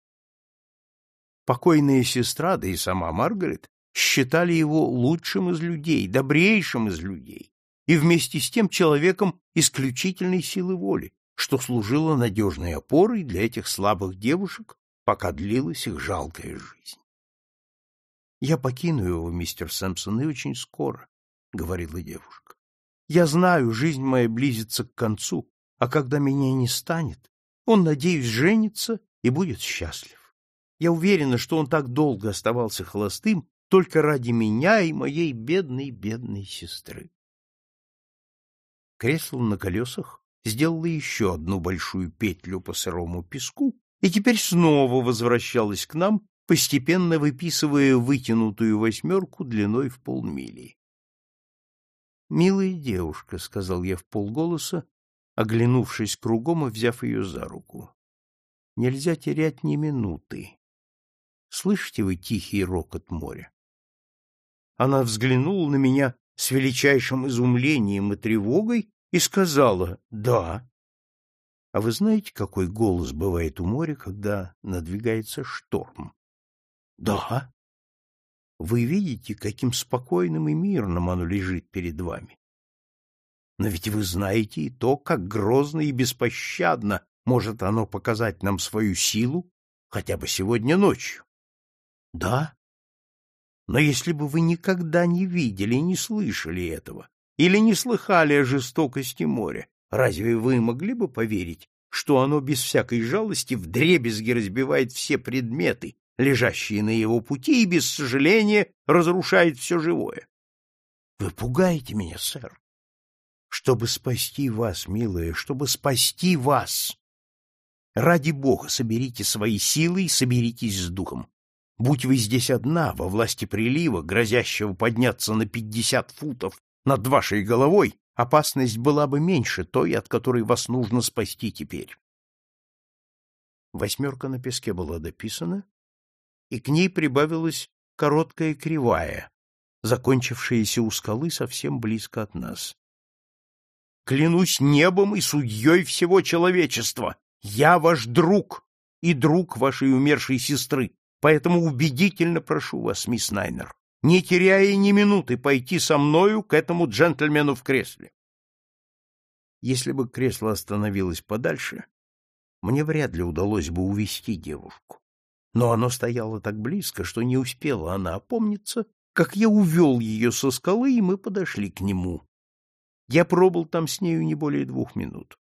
Покойная сестра, да и сама Маргарет, считали его лучшим из людей, добрейшим из людей, и вместе с тем человеком исключительной силы воли, что служило надежной опорой для этих слабых девушек, пока длилась их жалкая жизнь. «Я покину его, мистер Сэмпсон, и очень скоро», — говорила девушка. «Я знаю, жизнь моя близится к концу, а когда меня не станет, он, надеюсь, женится и будет счастлив. Я уверена, что он так долго оставался холостым, только ради меня и моей бедной-бедной сестры. Кресло на колесах сделало еще одну большую петлю по сырому песку и теперь снова возвращалось к нам, постепенно выписывая вытянутую восьмерку длиной в полмили. «Милая девушка», — сказал я в полголоса, оглянувшись кругом и взяв ее за руку, — «нельзя терять ни минуты. Слышите вы тихий рокот моря? Она взглянула на меня с величайшим изумлением и тревогой и сказала «Да». — А вы знаете, какой голос бывает у моря, когда надвигается шторм? — Да. — Вы видите, каким спокойным и мирным оно лежит перед вами? Но ведь вы знаете и то, как грозно и беспощадно может оно показать нам свою силу хотя бы сегодня ночью. — Да. Но если бы вы никогда не видели и не слышали этого, или не слыхали о жестокости моря, разве вы могли бы поверить, что оно без всякой жалости вдребезги разбивает все предметы, лежащие на его пути, и без сожаления разрушает все живое? Вы пугаете меня, сэр. Чтобы спасти вас, милая, чтобы спасти вас. Ради бога, соберите свои силы и соберитесь с духом. Будь вы здесь одна, во власти прилива, грозящего подняться на пятьдесят футов над вашей головой, опасность была бы меньше той, от которой вас нужно спасти теперь. Восьмерка на песке была дописана, и к ней прибавилась короткая кривая, закончившаяся у скалы совсем близко от нас. «Клянусь небом и судьей всего человечества! Я ваш друг и друг вашей умершей сестры! Поэтому убедительно прошу вас, мисс Найнер, не теряя ни минуты, пойти со мною к этому джентльмену в кресле. Если бы кресло остановилось подальше, мне вряд ли удалось бы увести девушку. Но оно стояло так близко, что не успела она опомниться, как я увел ее со скалы, и мы подошли к нему. Я пробыл там с нею не более двух минут.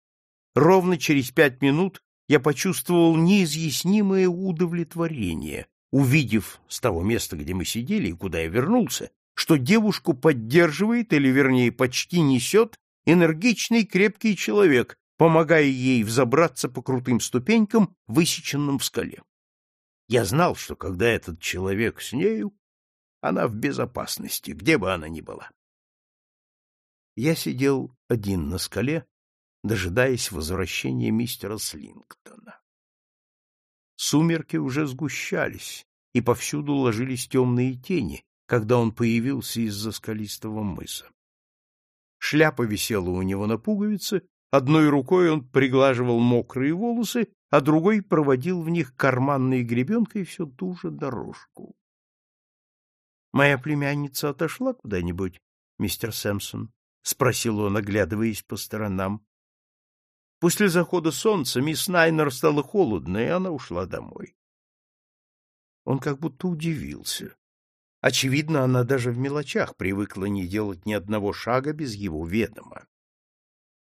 Ровно через пять минут я почувствовал неизъяснимое удовлетворение, увидев с того места, где мы сидели и куда я вернулся, что девушку поддерживает, или, вернее, почти несет, энергичный крепкий человек, помогая ей взобраться по крутым ступенькам, высеченным в скале. Я знал, что когда этот человек с нею, она в безопасности, где бы она ни была. Я сидел один на скале, дожидаясь возвращения мистера Слингтона. Сумерки уже сгущались, и повсюду ложились темные тени, когда он появился из-за скалистого мыса. Шляпа висела у него на пуговице, одной рукой он приглаживал мокрые волосы, а другой проводил в них карманной гребенкой всю ту же дорожку. — Моя племянница отошла куда-нибудь, мистер Сэмпсон? — спросил он, оглядываясь по сторонам. После захода солнца мисс Найнер стало холодно, и она ушла домой. Он как будто удивился. Очевидно, она даже в мелочах привыкла не делать ни одного шага без его ведома. —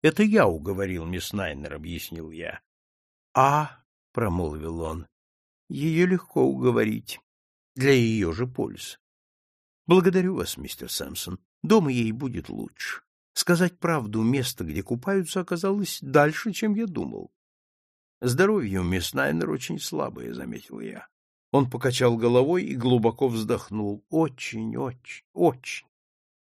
Это я уговорил мисс Найнер, — объяснил я. — А, — промолвил он, — ее легко уговорить. Для ее же пользы. Благодарю вас, мистер Сэмпсон. Дома ей будет лучше. Сказать правду, место, где купаются, оказалось дальше, чем я думал. Здоровье у мисс Найнер очень слабое, — заметил я. Он покачал головой и глубоко вздохнул. Очень, очень, очень.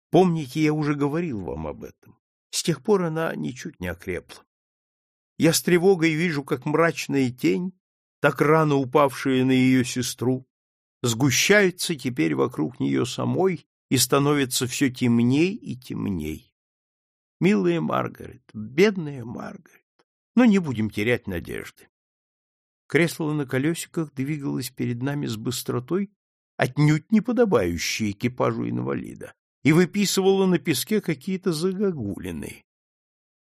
Помните, я уже говорил вам об этом. С тех пор она ничуть не окрепла. Я с тревогой вижу, как мрачная тень, так рано упавшая на ее сестру, сгущается теперь вокруг нее самой и становится все темней и темней. Милая Маргарет, бедная Маргарет. Но не будем терять надежды. Кресло на колесиках двигалось перед нами с быстротой, отнюдь не подобающей экипажу инвалида, и выписывало на песке какие-то загогулины.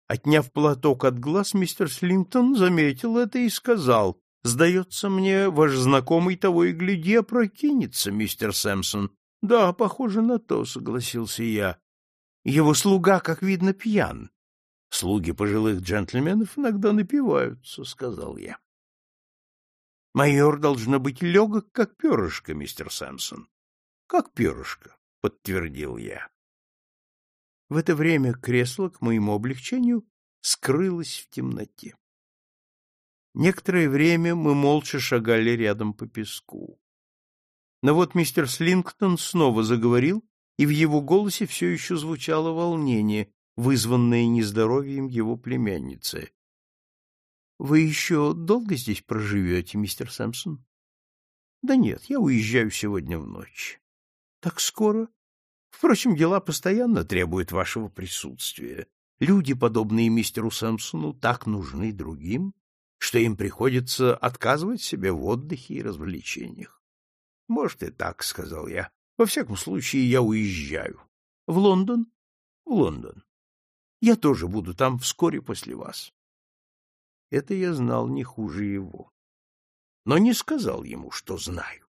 Отняв платок от глаз, мистер Слинтон заметил это и сказал, «Сдается мне, ваш знакомый того и гляди опрокинется, мистер Сэмпсон». «Да, похоже на то», — согласился я. Его слуга, как видно, пьян. Слуги пожилых джентльменов иногда напиваются, — сказал я. Майор должно быть легок, как перышко, мистер Сэмпсон. Как перышко, — подтвердил я. В это время кресло, к моему облегчению, скрылось в темноте. Некоторое время мы молча шагали рядом по песку. Но вот мистер Слингтон снова заговорил, и в его голосе все еще звучало волнение, вызванное нездоровьем его племянницы. — Вы еще долго здесь проживете, мистер Сэмпсон? — Да нет, я уезжаю сегодня в ночь. — Так скоро? Впрочем, дела постоянно требуют вашего присутствия. Люди, подобные мистеру Сэмпсону, так нужны другим, что им приходится отказывать себе в отдыхе и развлечениях. — Может, и так, — сказал я. — Во всяком случае, я уезжаю. — В Лондон? — В Лондон. Я тоже буду там вскоре после вас. Это я знал не хуже его. Но не сказал ему, что знаю.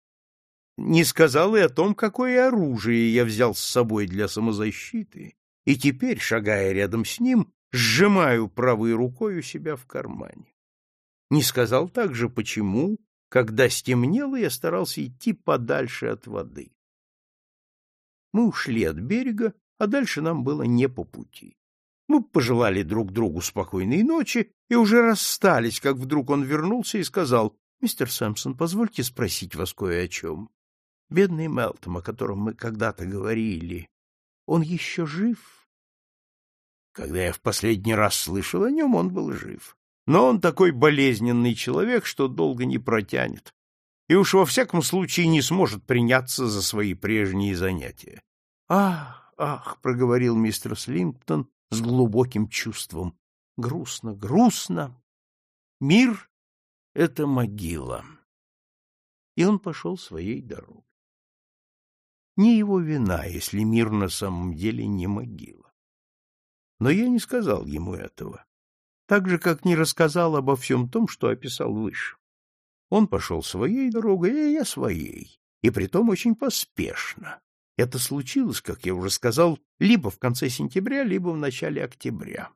Не сказал и о том, какое оружие я взял с собой для самозащиты, и теперь, шагая рядом с ним, сжимаю правой рукой у себя в кармане. Не сказал также, почему, когда стемнело, я старался идти подальше от воды. Мы ушли от берега, а дальше нам было не по пути. Мы пожелали друг другу спокойной ночи и уже расстались, как вдруг он вернулся и сказал, «Мистер Сэмпсон, позвольте спросить вас кое о чем. Бедный Мелтом, о котором мы когда-то говорили, он еще жив?» Когда я в последний раз слышал о нем, он был жив. Но он такой болезненный человек, что долго не протянет, и уж во всяком случае не сможет приняться за свои прежние занятия. — Ах, ах, — проговорил мистер Слингтон с глубоким чувством, — грустно, грустно. Мир — это могила. И он пошел своей дорогой. Не его вина, если мир на самом деле не могила. Но я не сказал ему этого так же, как не рассказал обо всем том, что описал выше. Он пошел своей дорогой, а я своей, и притом очень поспешно. Это случилось, как я уже сказал, либо в конце сентября, либо в начале октября.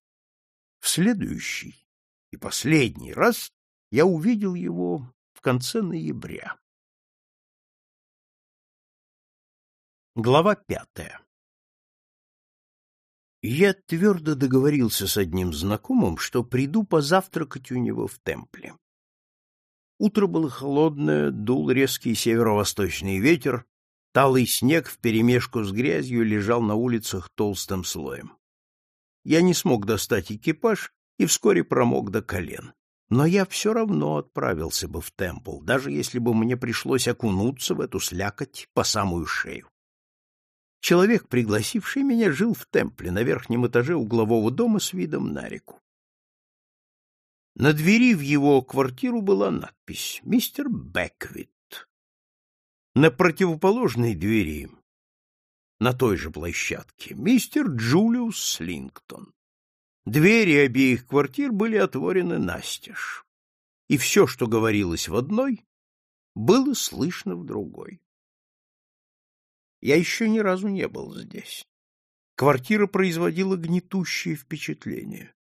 В следующий и последний раз я увидел его в конце ноября. Глава пятая я твердо договорился с одним знакомым, что приду позавтракать у него в темпле. Утро было холодное, дул резкий северо-восточный ветер, талый снег вперемешку с грязью лежал на улицах толстым слоем. Я не смог достать экипаж и вскоре промок до колен. Но я все равно отправился бы в темпл, даже если бы мне пришлось окунуться в эту слякоть по самую шею. Человек, пригласивший меня, жил в темпле на верхнем этаже углового дома с видом на реку. На двери в его квартиру была надпись «Мистер Бэквит». На противоположной двери, на той же площадке, мистер Джулиус Слингтон. Двери обеих квартир были отворены настежь, и все, что говорилось в одной, было слышно в другой. Я еще ни разу не был здесь. Квартира производила гнетущее впечатление.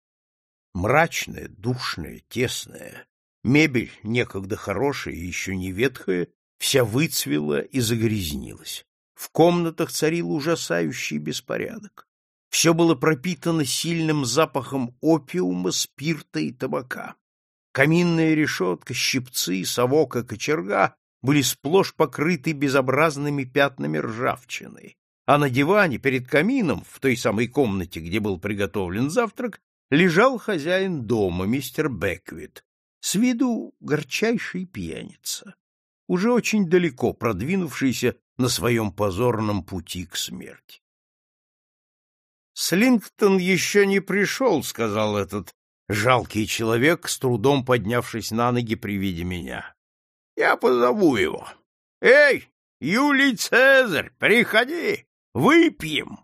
Мрачная, душная, тесная. Мебель, некогда хорошая и еще не ветхая, вся выцвела и загрязнилась. В комнатах царил ужасающий беспорядок. Все было пропитано сильным запахом опиума, спирта и табака. Каминная решетка, щипцы, совок и кочерга были сплошь покрыты безобразными пятнами ржавчины, а на диване перед камином, в той самой комнате, где был приготовлен завтрак, лежал хозяин дома, мистер Беквит, с виду горчайший пьяница, уже очень далеко продвинувшийся на своем позорном пути к смерти. «Слингтон еще не пришел», — сказал этот жалкий человек, с трудом поднявшись на ноги при виде меня. Я позову его. Эй, Юлий Цезарь, приходи, выпьем.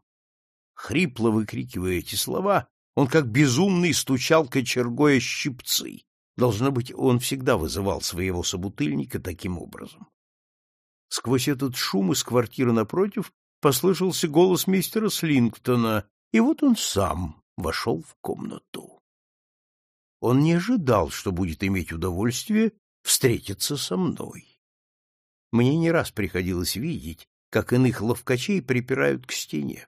Хрипло выкрикивая эти слова, он как безумный стучал кочергой о щипцы. Должно быть, он всегда вызывал своего собутыльника таким образом. Сквозь этот шум из квартиры напротив послышался голос мистера Слингтона, и вот он сам вошел в комнату. Он не ожидал, что будет иметь удовольствие встретиться со мной. Мне не раз приходилось видеть, как иных ловкачей припирают к стене.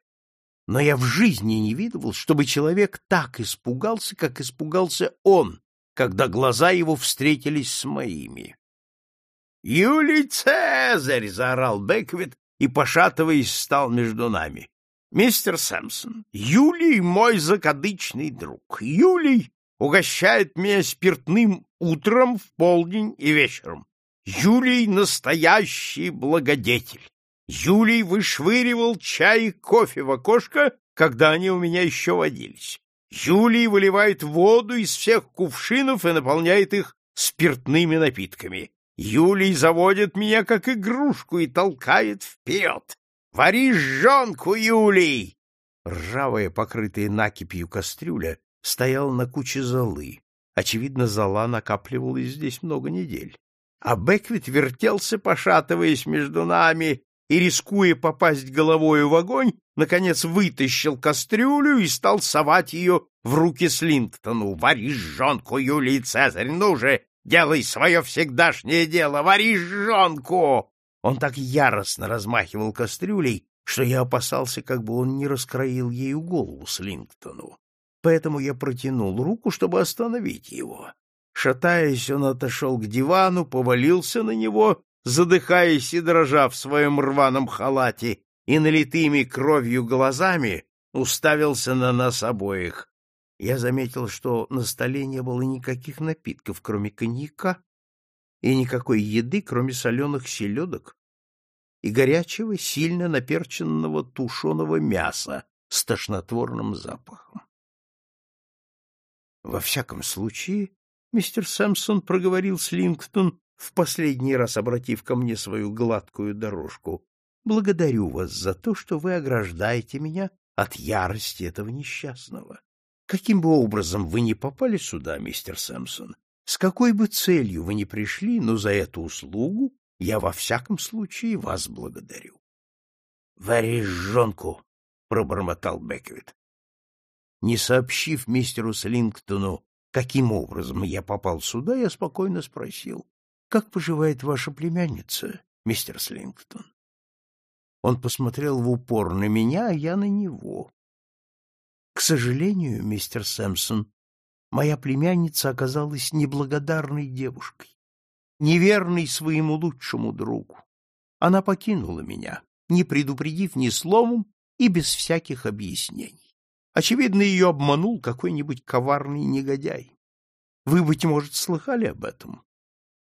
Но я в жизни не видывал, чтобы человек так испугался, как испугался он, когда глаза его встретились с моими. «Юлий Цезарь!» — заорал Беквит и, пошатываясь, стал между нами. «Мистер Сэмпсон, Юлий — мой закадычный друг. Юлий угощает меня спиртным утром, в полдень и вечером. Юлий — настоящий благодетель. Юлий вышвыривал чай и кофе в окошко, когда они у меня еще водились. Юлий выливает воду из всех кувшинов и наполняет их спиртными напитками. Юлий заводит меня как игрушку и толкает вперед. «Вари жжонку, Юлий!» Ржавая, покрытая накипью кастрюля, стояла на куче золы. Очевидно, зола накапливалась здесь много недель. А Беквит вертелся, пошатываясь между нами, и, рискуя попасть головою в огонь, наконец вытащил кастрюлю и стал совать ее в руки Слингтону. «Вари жжонку, Юлий Цезарь, ну же, делай свое всегдашнее дело, вари жжонку!» Он так яростно размахивал кастрюлей, что я опасался, как бы он не раскроил ею голову Слингтону. Поэтому я протянул руку, чтобы остановить его. Шатаясь, он отошел к дивану, повалился на него задыхаясь и дрожа в своем рваном халате и налитыми кровью глазами, уставился на нас обоих. Я заметил, что на столе не было никаких напитков, кроме коньяка, и никакой еды, кроме соленых селедок и горячего, сильно наперченного тушеного мяса с тошнотворным запахом. — Во всяком случае, мистер Сэмпсон проговорил Слингтон, в последний раз обратив ко мне свою гладкую дорожку, благодарю вас за то, что вы ограждаете меня от ярости этого несчастного. Каким бы образом вы ни попали сюда, мистер Сэмпсон, с какой бы целью вы ни пришли, но за эту услугу я во всяком случае вас благодарю. — Вари жонку, — пробормотал Беквит. Не сообщив мистеру Слингтону, каким образом я попал сюда, я спокойно спросил. Как поживает ваша племянница, мистер Слингтон? Он посмотрел в упор на меня, а я на него. К сожалению, мистер Сэмпсон, моя племянница оказалась неблагодарной девушкой, неверной своему лучшему другу. Она покинула меня, не предупредив ни словом и без всяких объяснений. Очевидно, ее обманул какой-нибудь коварный негодяй. Вы, быть может, слыхали об этом?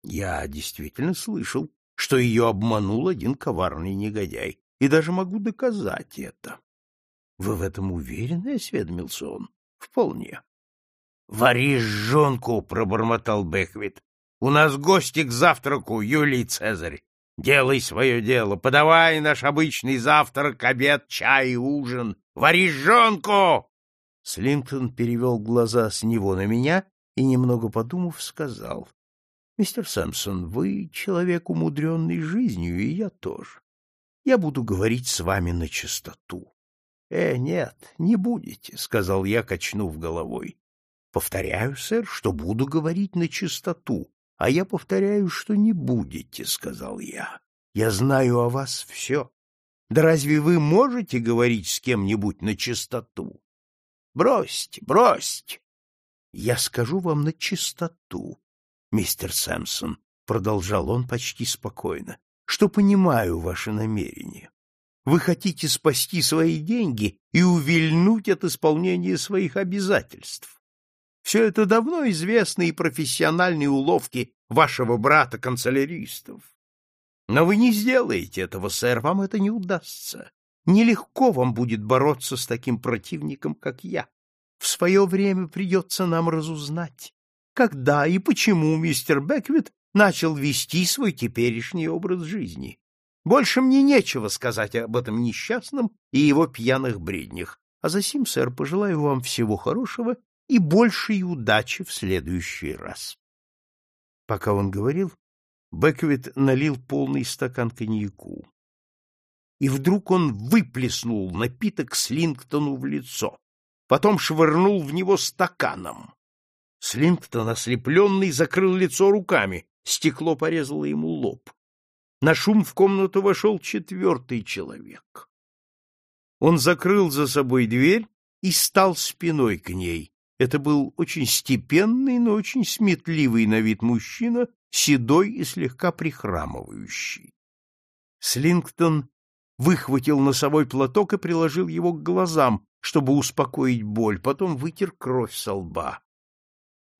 Я действительно слышал, что ее обманул один коварный негодяй, и даже могу доказать это. — Вы в этом уверены? — осведомился он. — Вполне. — Вари жонку, — пробормотал Беквит. — У нас гости к завтраку, Юлий Цезарь. Делай свое дело, подавай наш обычный завтрак, обед, чай и ужин. Вари жонку! Слинтон перевел глаза с него на меня и, немного подумав, сказал. Мистер Сэмпсон, вы человек, умудренный жизнью, и я тоже. Я буду говорить с вами на чистоту. — Э, нет, не будете, — сказал я, качнув головой. — Повторяю, сэр, что буду говорить на чистоту, а я повторяю, что не будете, — сказал я. Я знаю о вас все. Да разве вы можете говорить с кем-нибудь на чистоту? Бросьте, бросьте. Я скажу вам на чистоту, мистер Сэмпсон, — продолжал он почти спокойно, — что понимаю ваши намерения. Вы хотите спасти свои деньги и увильнуть от исполнения своих обязательств. Все это давно известные профессиональные уловки вашего брата-канцеляристов. Но вы не сделаете этого, сэр, вам это не удастся. Нелегко вам будет бороться с таким противником, как я. В свое время придется нам разузнать, когда и почему мистер Беквит начал вести свой теперешний образ жизни. Больше мне нечего сказать об этом несчастном и его пьяных бреднях, а засим, сэр, пожелаю вам всего хорошего и большей удачи в следующий раз. Пока он говорил, Беквит налил полный стакан коньяку. И вдруг он выплеснул напиток Слингтону в лицо, потом швырнул в него стаканом. Слингтон, ослепленный, закрыл лицо руками, стекло порезало ему лоб. На шум в комнату вошел четвертый человек. Он закрыл за собой дверь и стал спиной к ней. Это был очень степенный, но очень сметливый на вид мужчина, седой и слегка прихрамывающий. Слингтон выхватил носовой платок и приложил его к глазам, чтобы успокоить боль, потом вытер кровь со лба.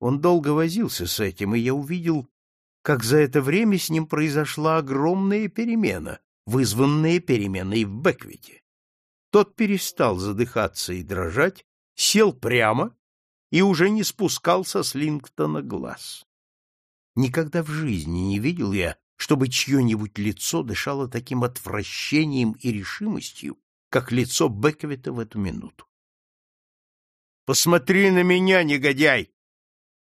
Он долго возился с этим, и я увидел, как за это время с ним произошла огромная перемена, вызванная переменой в Беквите. Тот перестал задыхаться и дрожать, сел прямо и уже не спускал со Слингтона глаз. Никогда в жизни не видел я, чтобы чье-нибудь лицо дышало таким отвращением и решимостью, как лицо Бекквита в эту минуту. «Посмотри на меня, негодяй,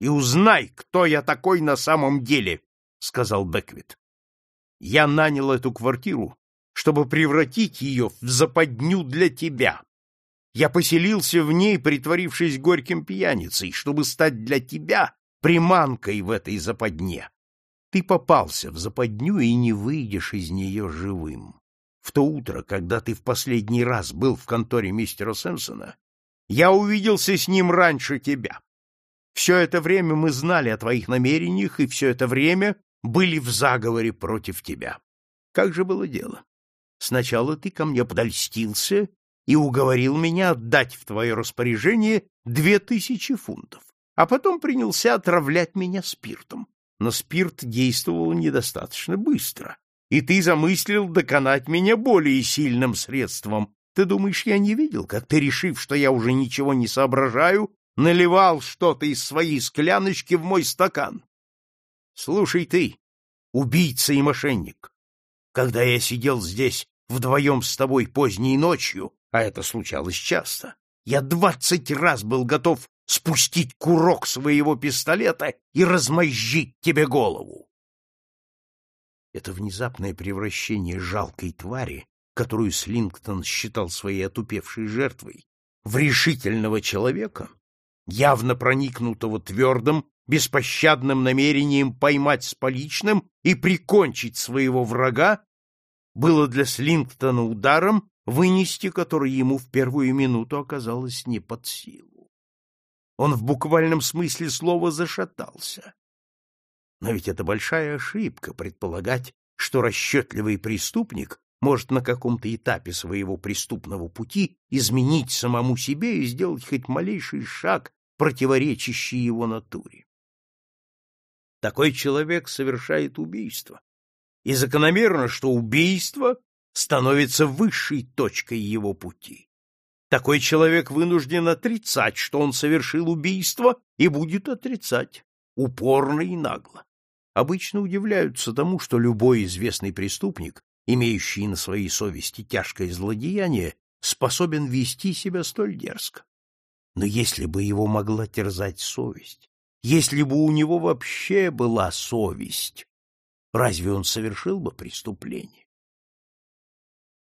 и узнай, кто я такой на самом деле», — сказал Бекквит. «Я нанял эту квартиру, чтобы превратить ее в западню для тебя. Я поселился в ней, притворившись горьким пьяницей, чтобы стать для тебя приманкой в этой западне. Ты попался в западню и не выйдешь из нее живым. В то утро, когда ты в последний раз был в конторе мистера Сэмпсона, я увиделся с ним раньше тебя. Все это время мы знали о твоих намерениях, и все это время были в заговоре против тебя. Как же было дело? Сначала ты ко мне подольстился и уговорил меня отдать в твое распоряжение две тысячи фунтов, а потом принялся отравлять меня спиртом но спирт действовал недостаточно быстро, и ты замыслил доконать меня более сильным средством. Ты думаешь, я не видел, как ты, решив, что я уже ничего не соображаю, наливал что-то из своей скляночки в мой стакан? Слушай ты, убийца и мошенник, когда я сидел здесь вдвоем с тобой поздней ночью, а это случалось часто, я двадцать раз был готов спустить курок своего пистолета и размозжить тебе голову. Это внезапное превращение жалкой твари, которую Слингтон считал своей отупевшей жертвой, в решительного человека, явно проникнутого твердым, беспощадным намерением поймать с поличным и прикончить своего врага, было для Слингтона ударом, вынести который ему в первую минуту оказалось не под силу. Он в буквальном смысле слова зашатался. Но ведь это большая ошибка предполагать, что расчетливый преступник может на каком-то этапе своего преступного пути изменить самому себе и сделать хоть малейший шаг, противоречащий его натуре. Такой человек совершает убийство. И закономерно, что убийство становится высшей точкой его пути. Такой человек вынужден отрицать, что он совершил убийство, и будет отрицать, упорно и нагло. Обычно удивляются тому, что любой известный преступник, имеющий на своей совести тяжкое злодеяние, способен вести себя столь дерзко. Но если бы его могла терзать совесть, если бы у него вообще была совесть, разве он совершил бы преступление?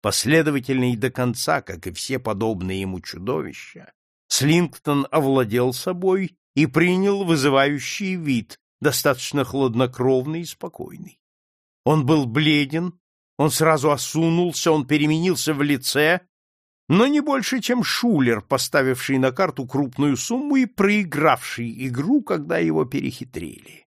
Последовательный до конца, как и все подобные ему чудовища, Слингтон овладел собой и принял вызывающий вид, достаточно хладнокровный и спокойный. Он был бледен, он сразу осунулся, он переменился в лице, но не больше, чем шулер, поставивший на карту крупную сумму и проигравший игру, когда его перехитрили.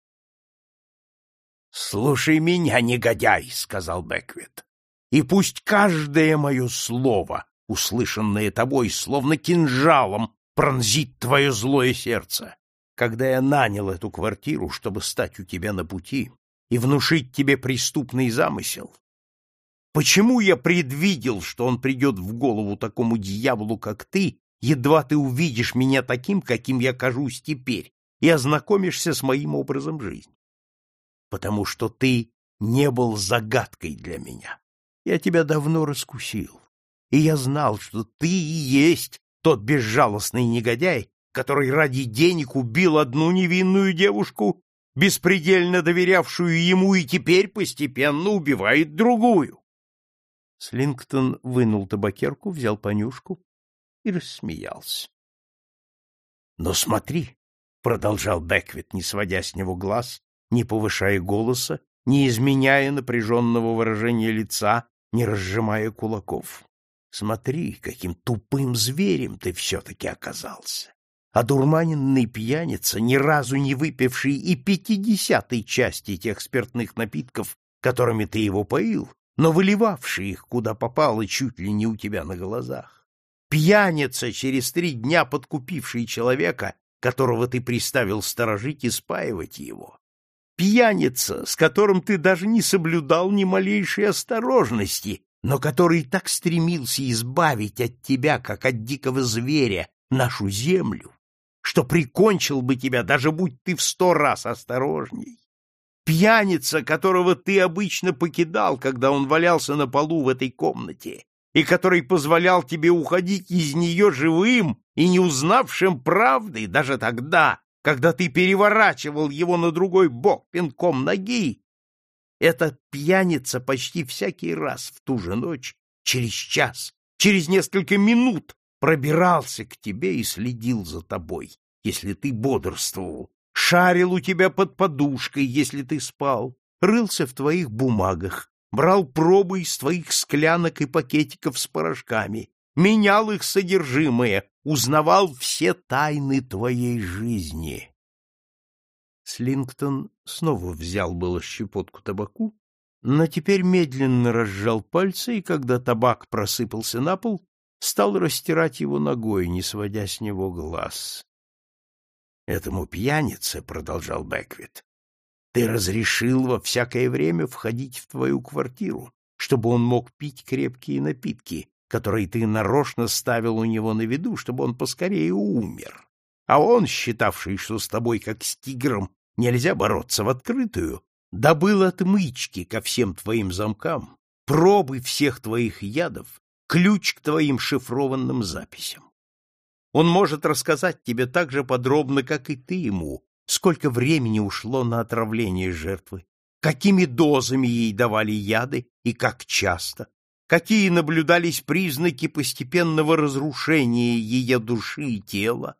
— Слушай меня, негодяй, — сказал Беквит и пусть каждое мое слово, услышанное тобой, словно кинжалом, пронзит твое злое сердце. Когда я нанял эту квартиру, чтобы стать у тебя на пути и внушить тебе преступный замысел, почему я предвидел, что он придет в голову такому дьяволу, как ты, едва ты увидишь меня таким, каким я кажусь теперь, и ознакомишься с моим образом жизни? Потому что ты не был загадкой для меня. Я тебя давно раскусил, и я знал, что ты и есть тот безжалостный негодяй, который ради денег убил одну невинную девушку, беспредельно доверявшую ему, и теперь постепенно убивает другую. Слингтон вынул табакерку, взял понюшку и рассмеялся. — Но смотри, — продолжал Беквит, не сводя с него глаз, не повышая голоса, не изменяя напряженного выражения лица, не разжимая кулаков. Смотри, каким тупым зверем ты все-таки оказался. Одурманенный пьяница, ни разу не выпивший и пятидесятой части тех спиртных напитков, которыми ты его поил, но выливавший их куда попало чуть ли не у тебя на глазах. Пьяница, через три дня подкупивший человека, которого ты приставил сторожить и спаивать его пьяница, с которым ты даже не соблюдал ни малейшей осторожности, но который так стремился избавить от тебя, как от дикого зверя, нашу землю, что прикончил бы тебя, даже будь ты в сто раз осторожней. Пьяница, которого ты обычно покидал, когда он валялся на полу в этой комнате, и который позволял тебе уходить из нее живым и не узнавшим правды даже тогда, когда ты переворачивал его на другой бок пинком ноги, этот пьяница почти всякий раз в ту же ночь, через час, через несколько минут пробирался к тебе и следил за тобой, если ты бодрствовал, шарил у тебя под подушкой, если ты спал, рылся в твоих бумагах, брал пробы из твоих склянок и пакетиков с порошками, менял их содержимое, узнавал все тайны твоей жизни. Слингтон снова взял было щепотку табаку, но теперь медленно разжал пальцы, и когда табак просыпался на пол, стал растирать его ногой, не сводя с него глаз. — Этому пьянице, — продолжал Беквит, — ты разрешил во всякое время входить в твою квартиру, чтобы он мог пить крепкие напитки, которые ты нарочно ставил у него на виду, чтобы он поскорее умер. А он, считавший, что с тобой, как с тигром, нельзя бороться в открытую, добыл отмычки ко всем твоим замкам, пробы всех твоих ядов, ключ к твоим шифрованным записям. Он может рассказать тебе так же подробно, как и ты ему, сколько времени ушло на отравление жертвы, какими дозами ей давали яды и как часто, какие наблюдались признаки постепенного разрушения ее души и тела,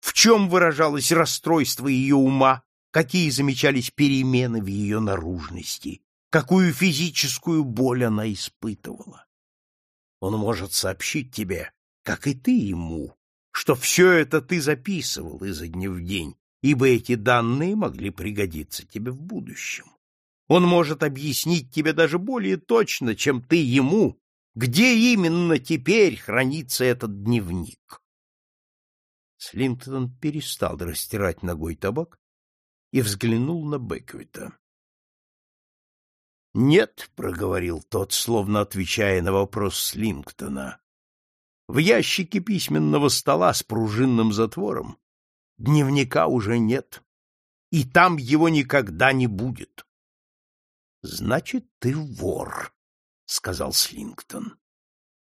в чем выражалось расстройство ее ума какие замечались перемены в ее наружности, какую физическую боль она испытывала. Он может сообщить тебе, как и ты ему, что все это ты записывал изо дня в день, ибо эти данные могли пригодиться тебе в будущем. Он может объяснить тебе даже более точно, чем ты ему, где именно теперь хранится этот дневник. Слинтон перестал растирать ногой табак и взглянул на Беквита. «Нет», — проговорил тот, словно отвечая на вопрос Слингтона, — «в ящике письменного стола с пружинным затвором дневника уже нет, и там его никогда не будет». «Значит, ты вор», — сказал Слингтон.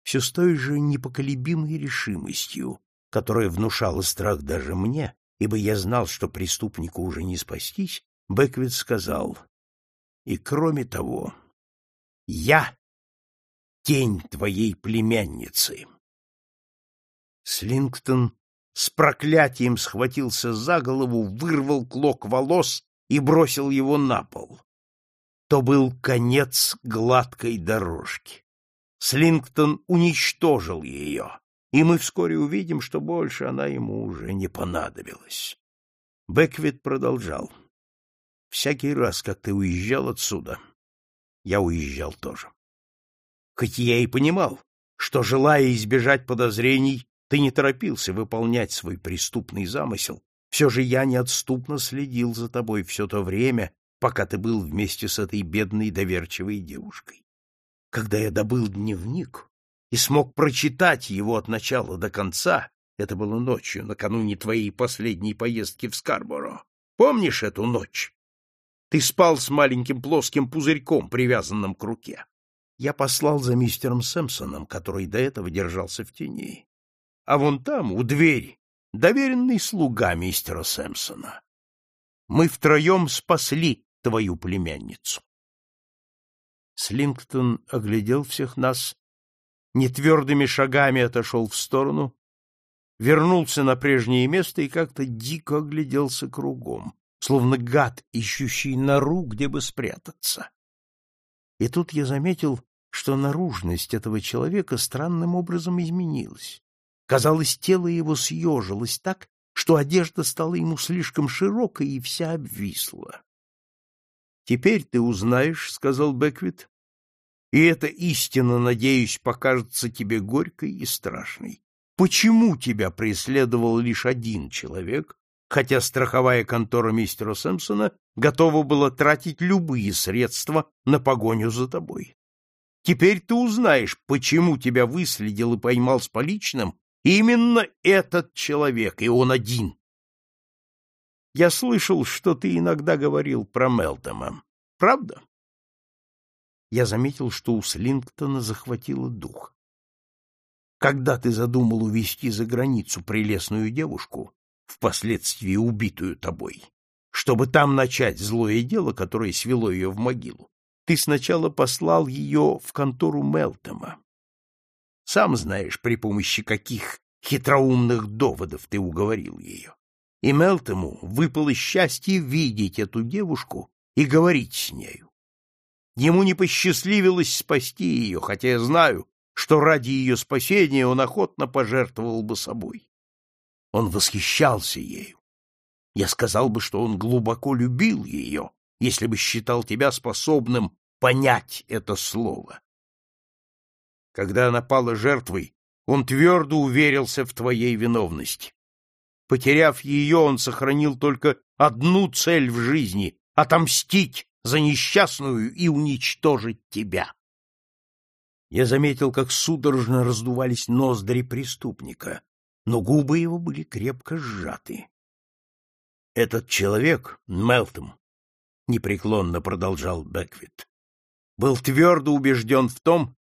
Все с той же непоколебимой решимостью, которая внушала страх даже мне, ибо я знал, что преступнику уже не спастись, Беквит сказал, «И кроме того, я тень твоей племянницы». Слингтон с проклятием схватился за голову, вырвал клок волос и бросил его на пол. То был конец гладкой дорожки. Слингтон уничтожил ее и мы вскоре увидим, что больше она ему уже не понадобилась. Беквит продолжал. Всякий раз, как ты уезжал отсюда, я уезжал тоже. Хоть я и понимал, что, желая избежать подозрений, ты не торопился выполнять свой преступный замысел, все же я неотступно следил за тобой все то время, пока ты был вместе с этой бедной доверчивой девушкой. Когда я добыл дневник, и смог прочитать его от начала до конца, это было ночью, накануне твоей последней поездки в Скарборо. Помнишь эту ночь? Ты спал с маленьким плоским пузырьком, привязанным к руке. Я послал за мистером Сэмпсоном, который до этого держался в тени. А вон там, у двери, доверенный слуга мистера Сэмпсона. Мы втроем спасли твою племянницу. Слингтон оглядел всех нас нетвердыми шагами отошел в сторону, вернулся на прежнее место и как-то дико огляделся кругом, словно гад, ищущий нору, где бы спрятаться. И тут я заметил, что наружность этого человека странным образом изменилась. Казалось, тело его съежилось так, что одежда стала ему слишком широкой и вся обвисла. — Теперь ты узнаешь, — сказал Беквит, и эта истина, надеюсь, покажется тебе горькой и страшной. Почему тебя преследовал лишь один человек, хотя страховая контора мистера Сэмпсона готова была тратить любые средства на погоню за тобой? Теперь ты узнаешь, почему тебя выследил и поймал с поличным Именно этот человек, и он один. Я слышал, что ты иногда говорил про Мелтома. Правда? Я заметил, что у Слингтона захватило дух. Когда ты задумал увезти за границу прелестную девушку, впоследствии убитую тобой, чтобы там начать злое дело, которое свело ее в могилу, ты сначала послал ее в контору Мелтома. Сам знаешь, при помощи каких хитроумных доводов ты уговорил ее. И Мелтому выпало счастье видеть эту девушку и говорить с нею. Ему не посчастливилось спасти ее, хотя я знаю, что ради ее спасения он охотно пожертвовал бы собой. Он восхищался ею. Я сказал бы, что он глубоко любил ее, если бы считал тебя способным понять это слово. Когда она пала жертвой, он твердо уверился в твоей виновности. Потеряв ее, он сохранил только одну цель в жизни — отомстить за несчастную и уничтожить тебя. Я заметил, как судорожно раздувались ноздри преступника, но губы его были крепко сжаты. Этот человек, Мелтом, — непреклонно продолжал Беквит, — был твердо убежден в том,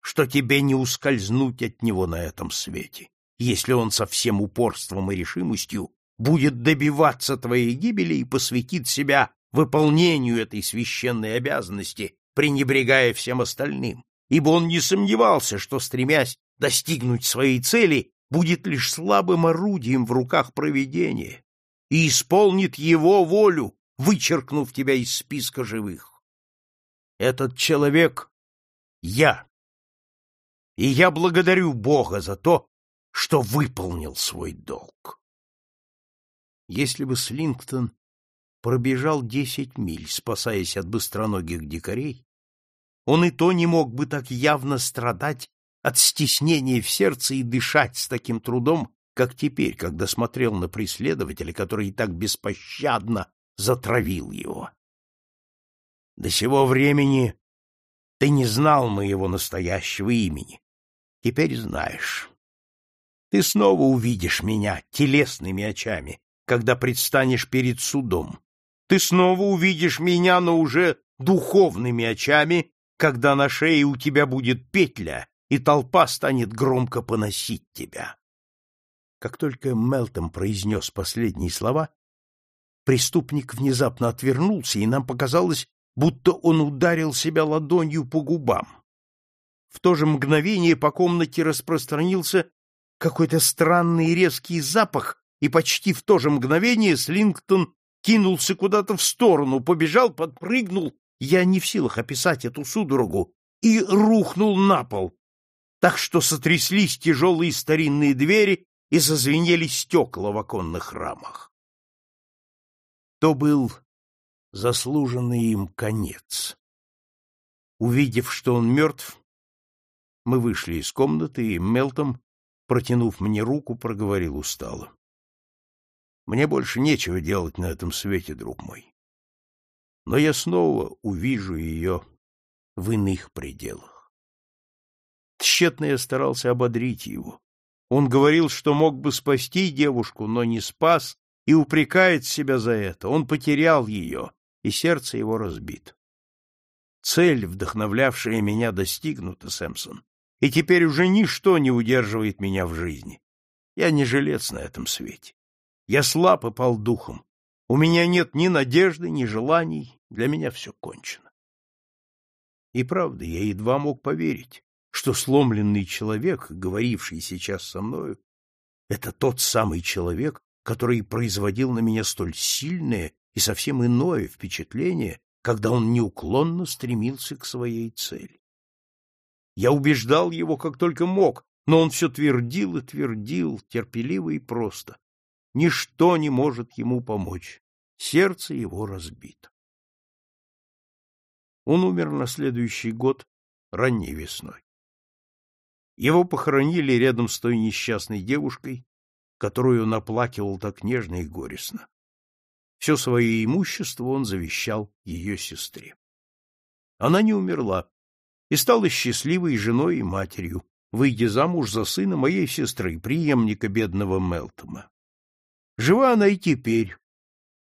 что тебе не ускользнуть от него на этом свете, если он со всем упорством и решимостью будет добиваться твоей гибели и посвятит себя выполнению этой священной обязанности, пренебрегая всем остальным, ибо он не сомневался, что, стремясь достигнуть своей цели, будет лишь слабым орудием в руках провидения и исполнит его волю, вычеркнув тебя из списка живых. Этот человек — я и я благодарю Бога за то, что выполнил свой долг. Если бы Слингтон пробежал десять миль, спасаясь от быстроногих дикарей, он и то не мог бы так явно страдать от стеснения в сердце и дышать с таким трудом, как теперь, когда смотрел на преследователя, который так беспощадно затравил его. До сего времени ты не знал моего настоящего имени, Теперь знаешь. Ты снова увидишь меня телесными очами, когда предстанешь перед судом. Ты снова увидишь меня, но уже духовными очами, когда на шее у тебя будет петля, и толпа станет громко поносить тебя. Как только Мелтом произнес последние слова, преступник внезапно отвернулся, и нам показалось, будто он ударил себя ладонью по губам. В то же мгновение по комнате распространился какой-то странный резкий запах, и почти в то же мгновение Слингтон кинулся куда-то в сторону, побежал, подпрыгнул, я не в силах описать эту судорогу, и рухнул на пол, так что сотряслись тяжелые старинные двери и зазвенели стекла в оконных рамах. То был заслуженный им конец. Увидев, что он мертв, мы вышли из комнаты, и Мелтом, протянув мне руку, проговорил устало. Мне больше нечего делать на этом свете, друг мой. Но я снова увижу ее в иных пределах. Тщетно я старался ободрить его. Он говорил, что мог бы спасти девушку, но не спас, и упрекает себя за это. Он потерял ее, и сердце его разбито. Цель, вдохновлявшая меня, достигнута, Сэмпсон и теперь уже ничто не удерживает меня в жизни. Я не жилец на этом свете. Я слаб и пал духом. У меня нет ни надежды, ни желаний, для меня все кончено. И правда, я едва мог поверить, что сломленный человек, говоривший сейчас со мною, это тот самый человек, который производил на меня столь сильное и совсем иное впечатление, когда он неуклонно стремился к своей цели. Я убеждал его как только мог, но он все твердил и твердил, терпеливо и просто. Ничто не может ему помочь. Сердце его разбито. Он умер на следующий год, ранней весной. Его похоронили рядом с той несчастной девушкой, которую он оплакивал так нежно и горестно. Все свое имущество он завещал ее сестре. Она не умерла, и стала счастливой женой и матерью, выйдя замуж за сына моей сестры, преемника бедного Мелтома. Жива она и теперь,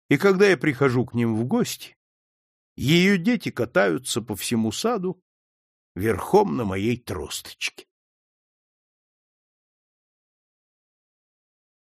и когда я прихожу к ним в гости, ее дети катаются по всему саду верхом на моей тросточке.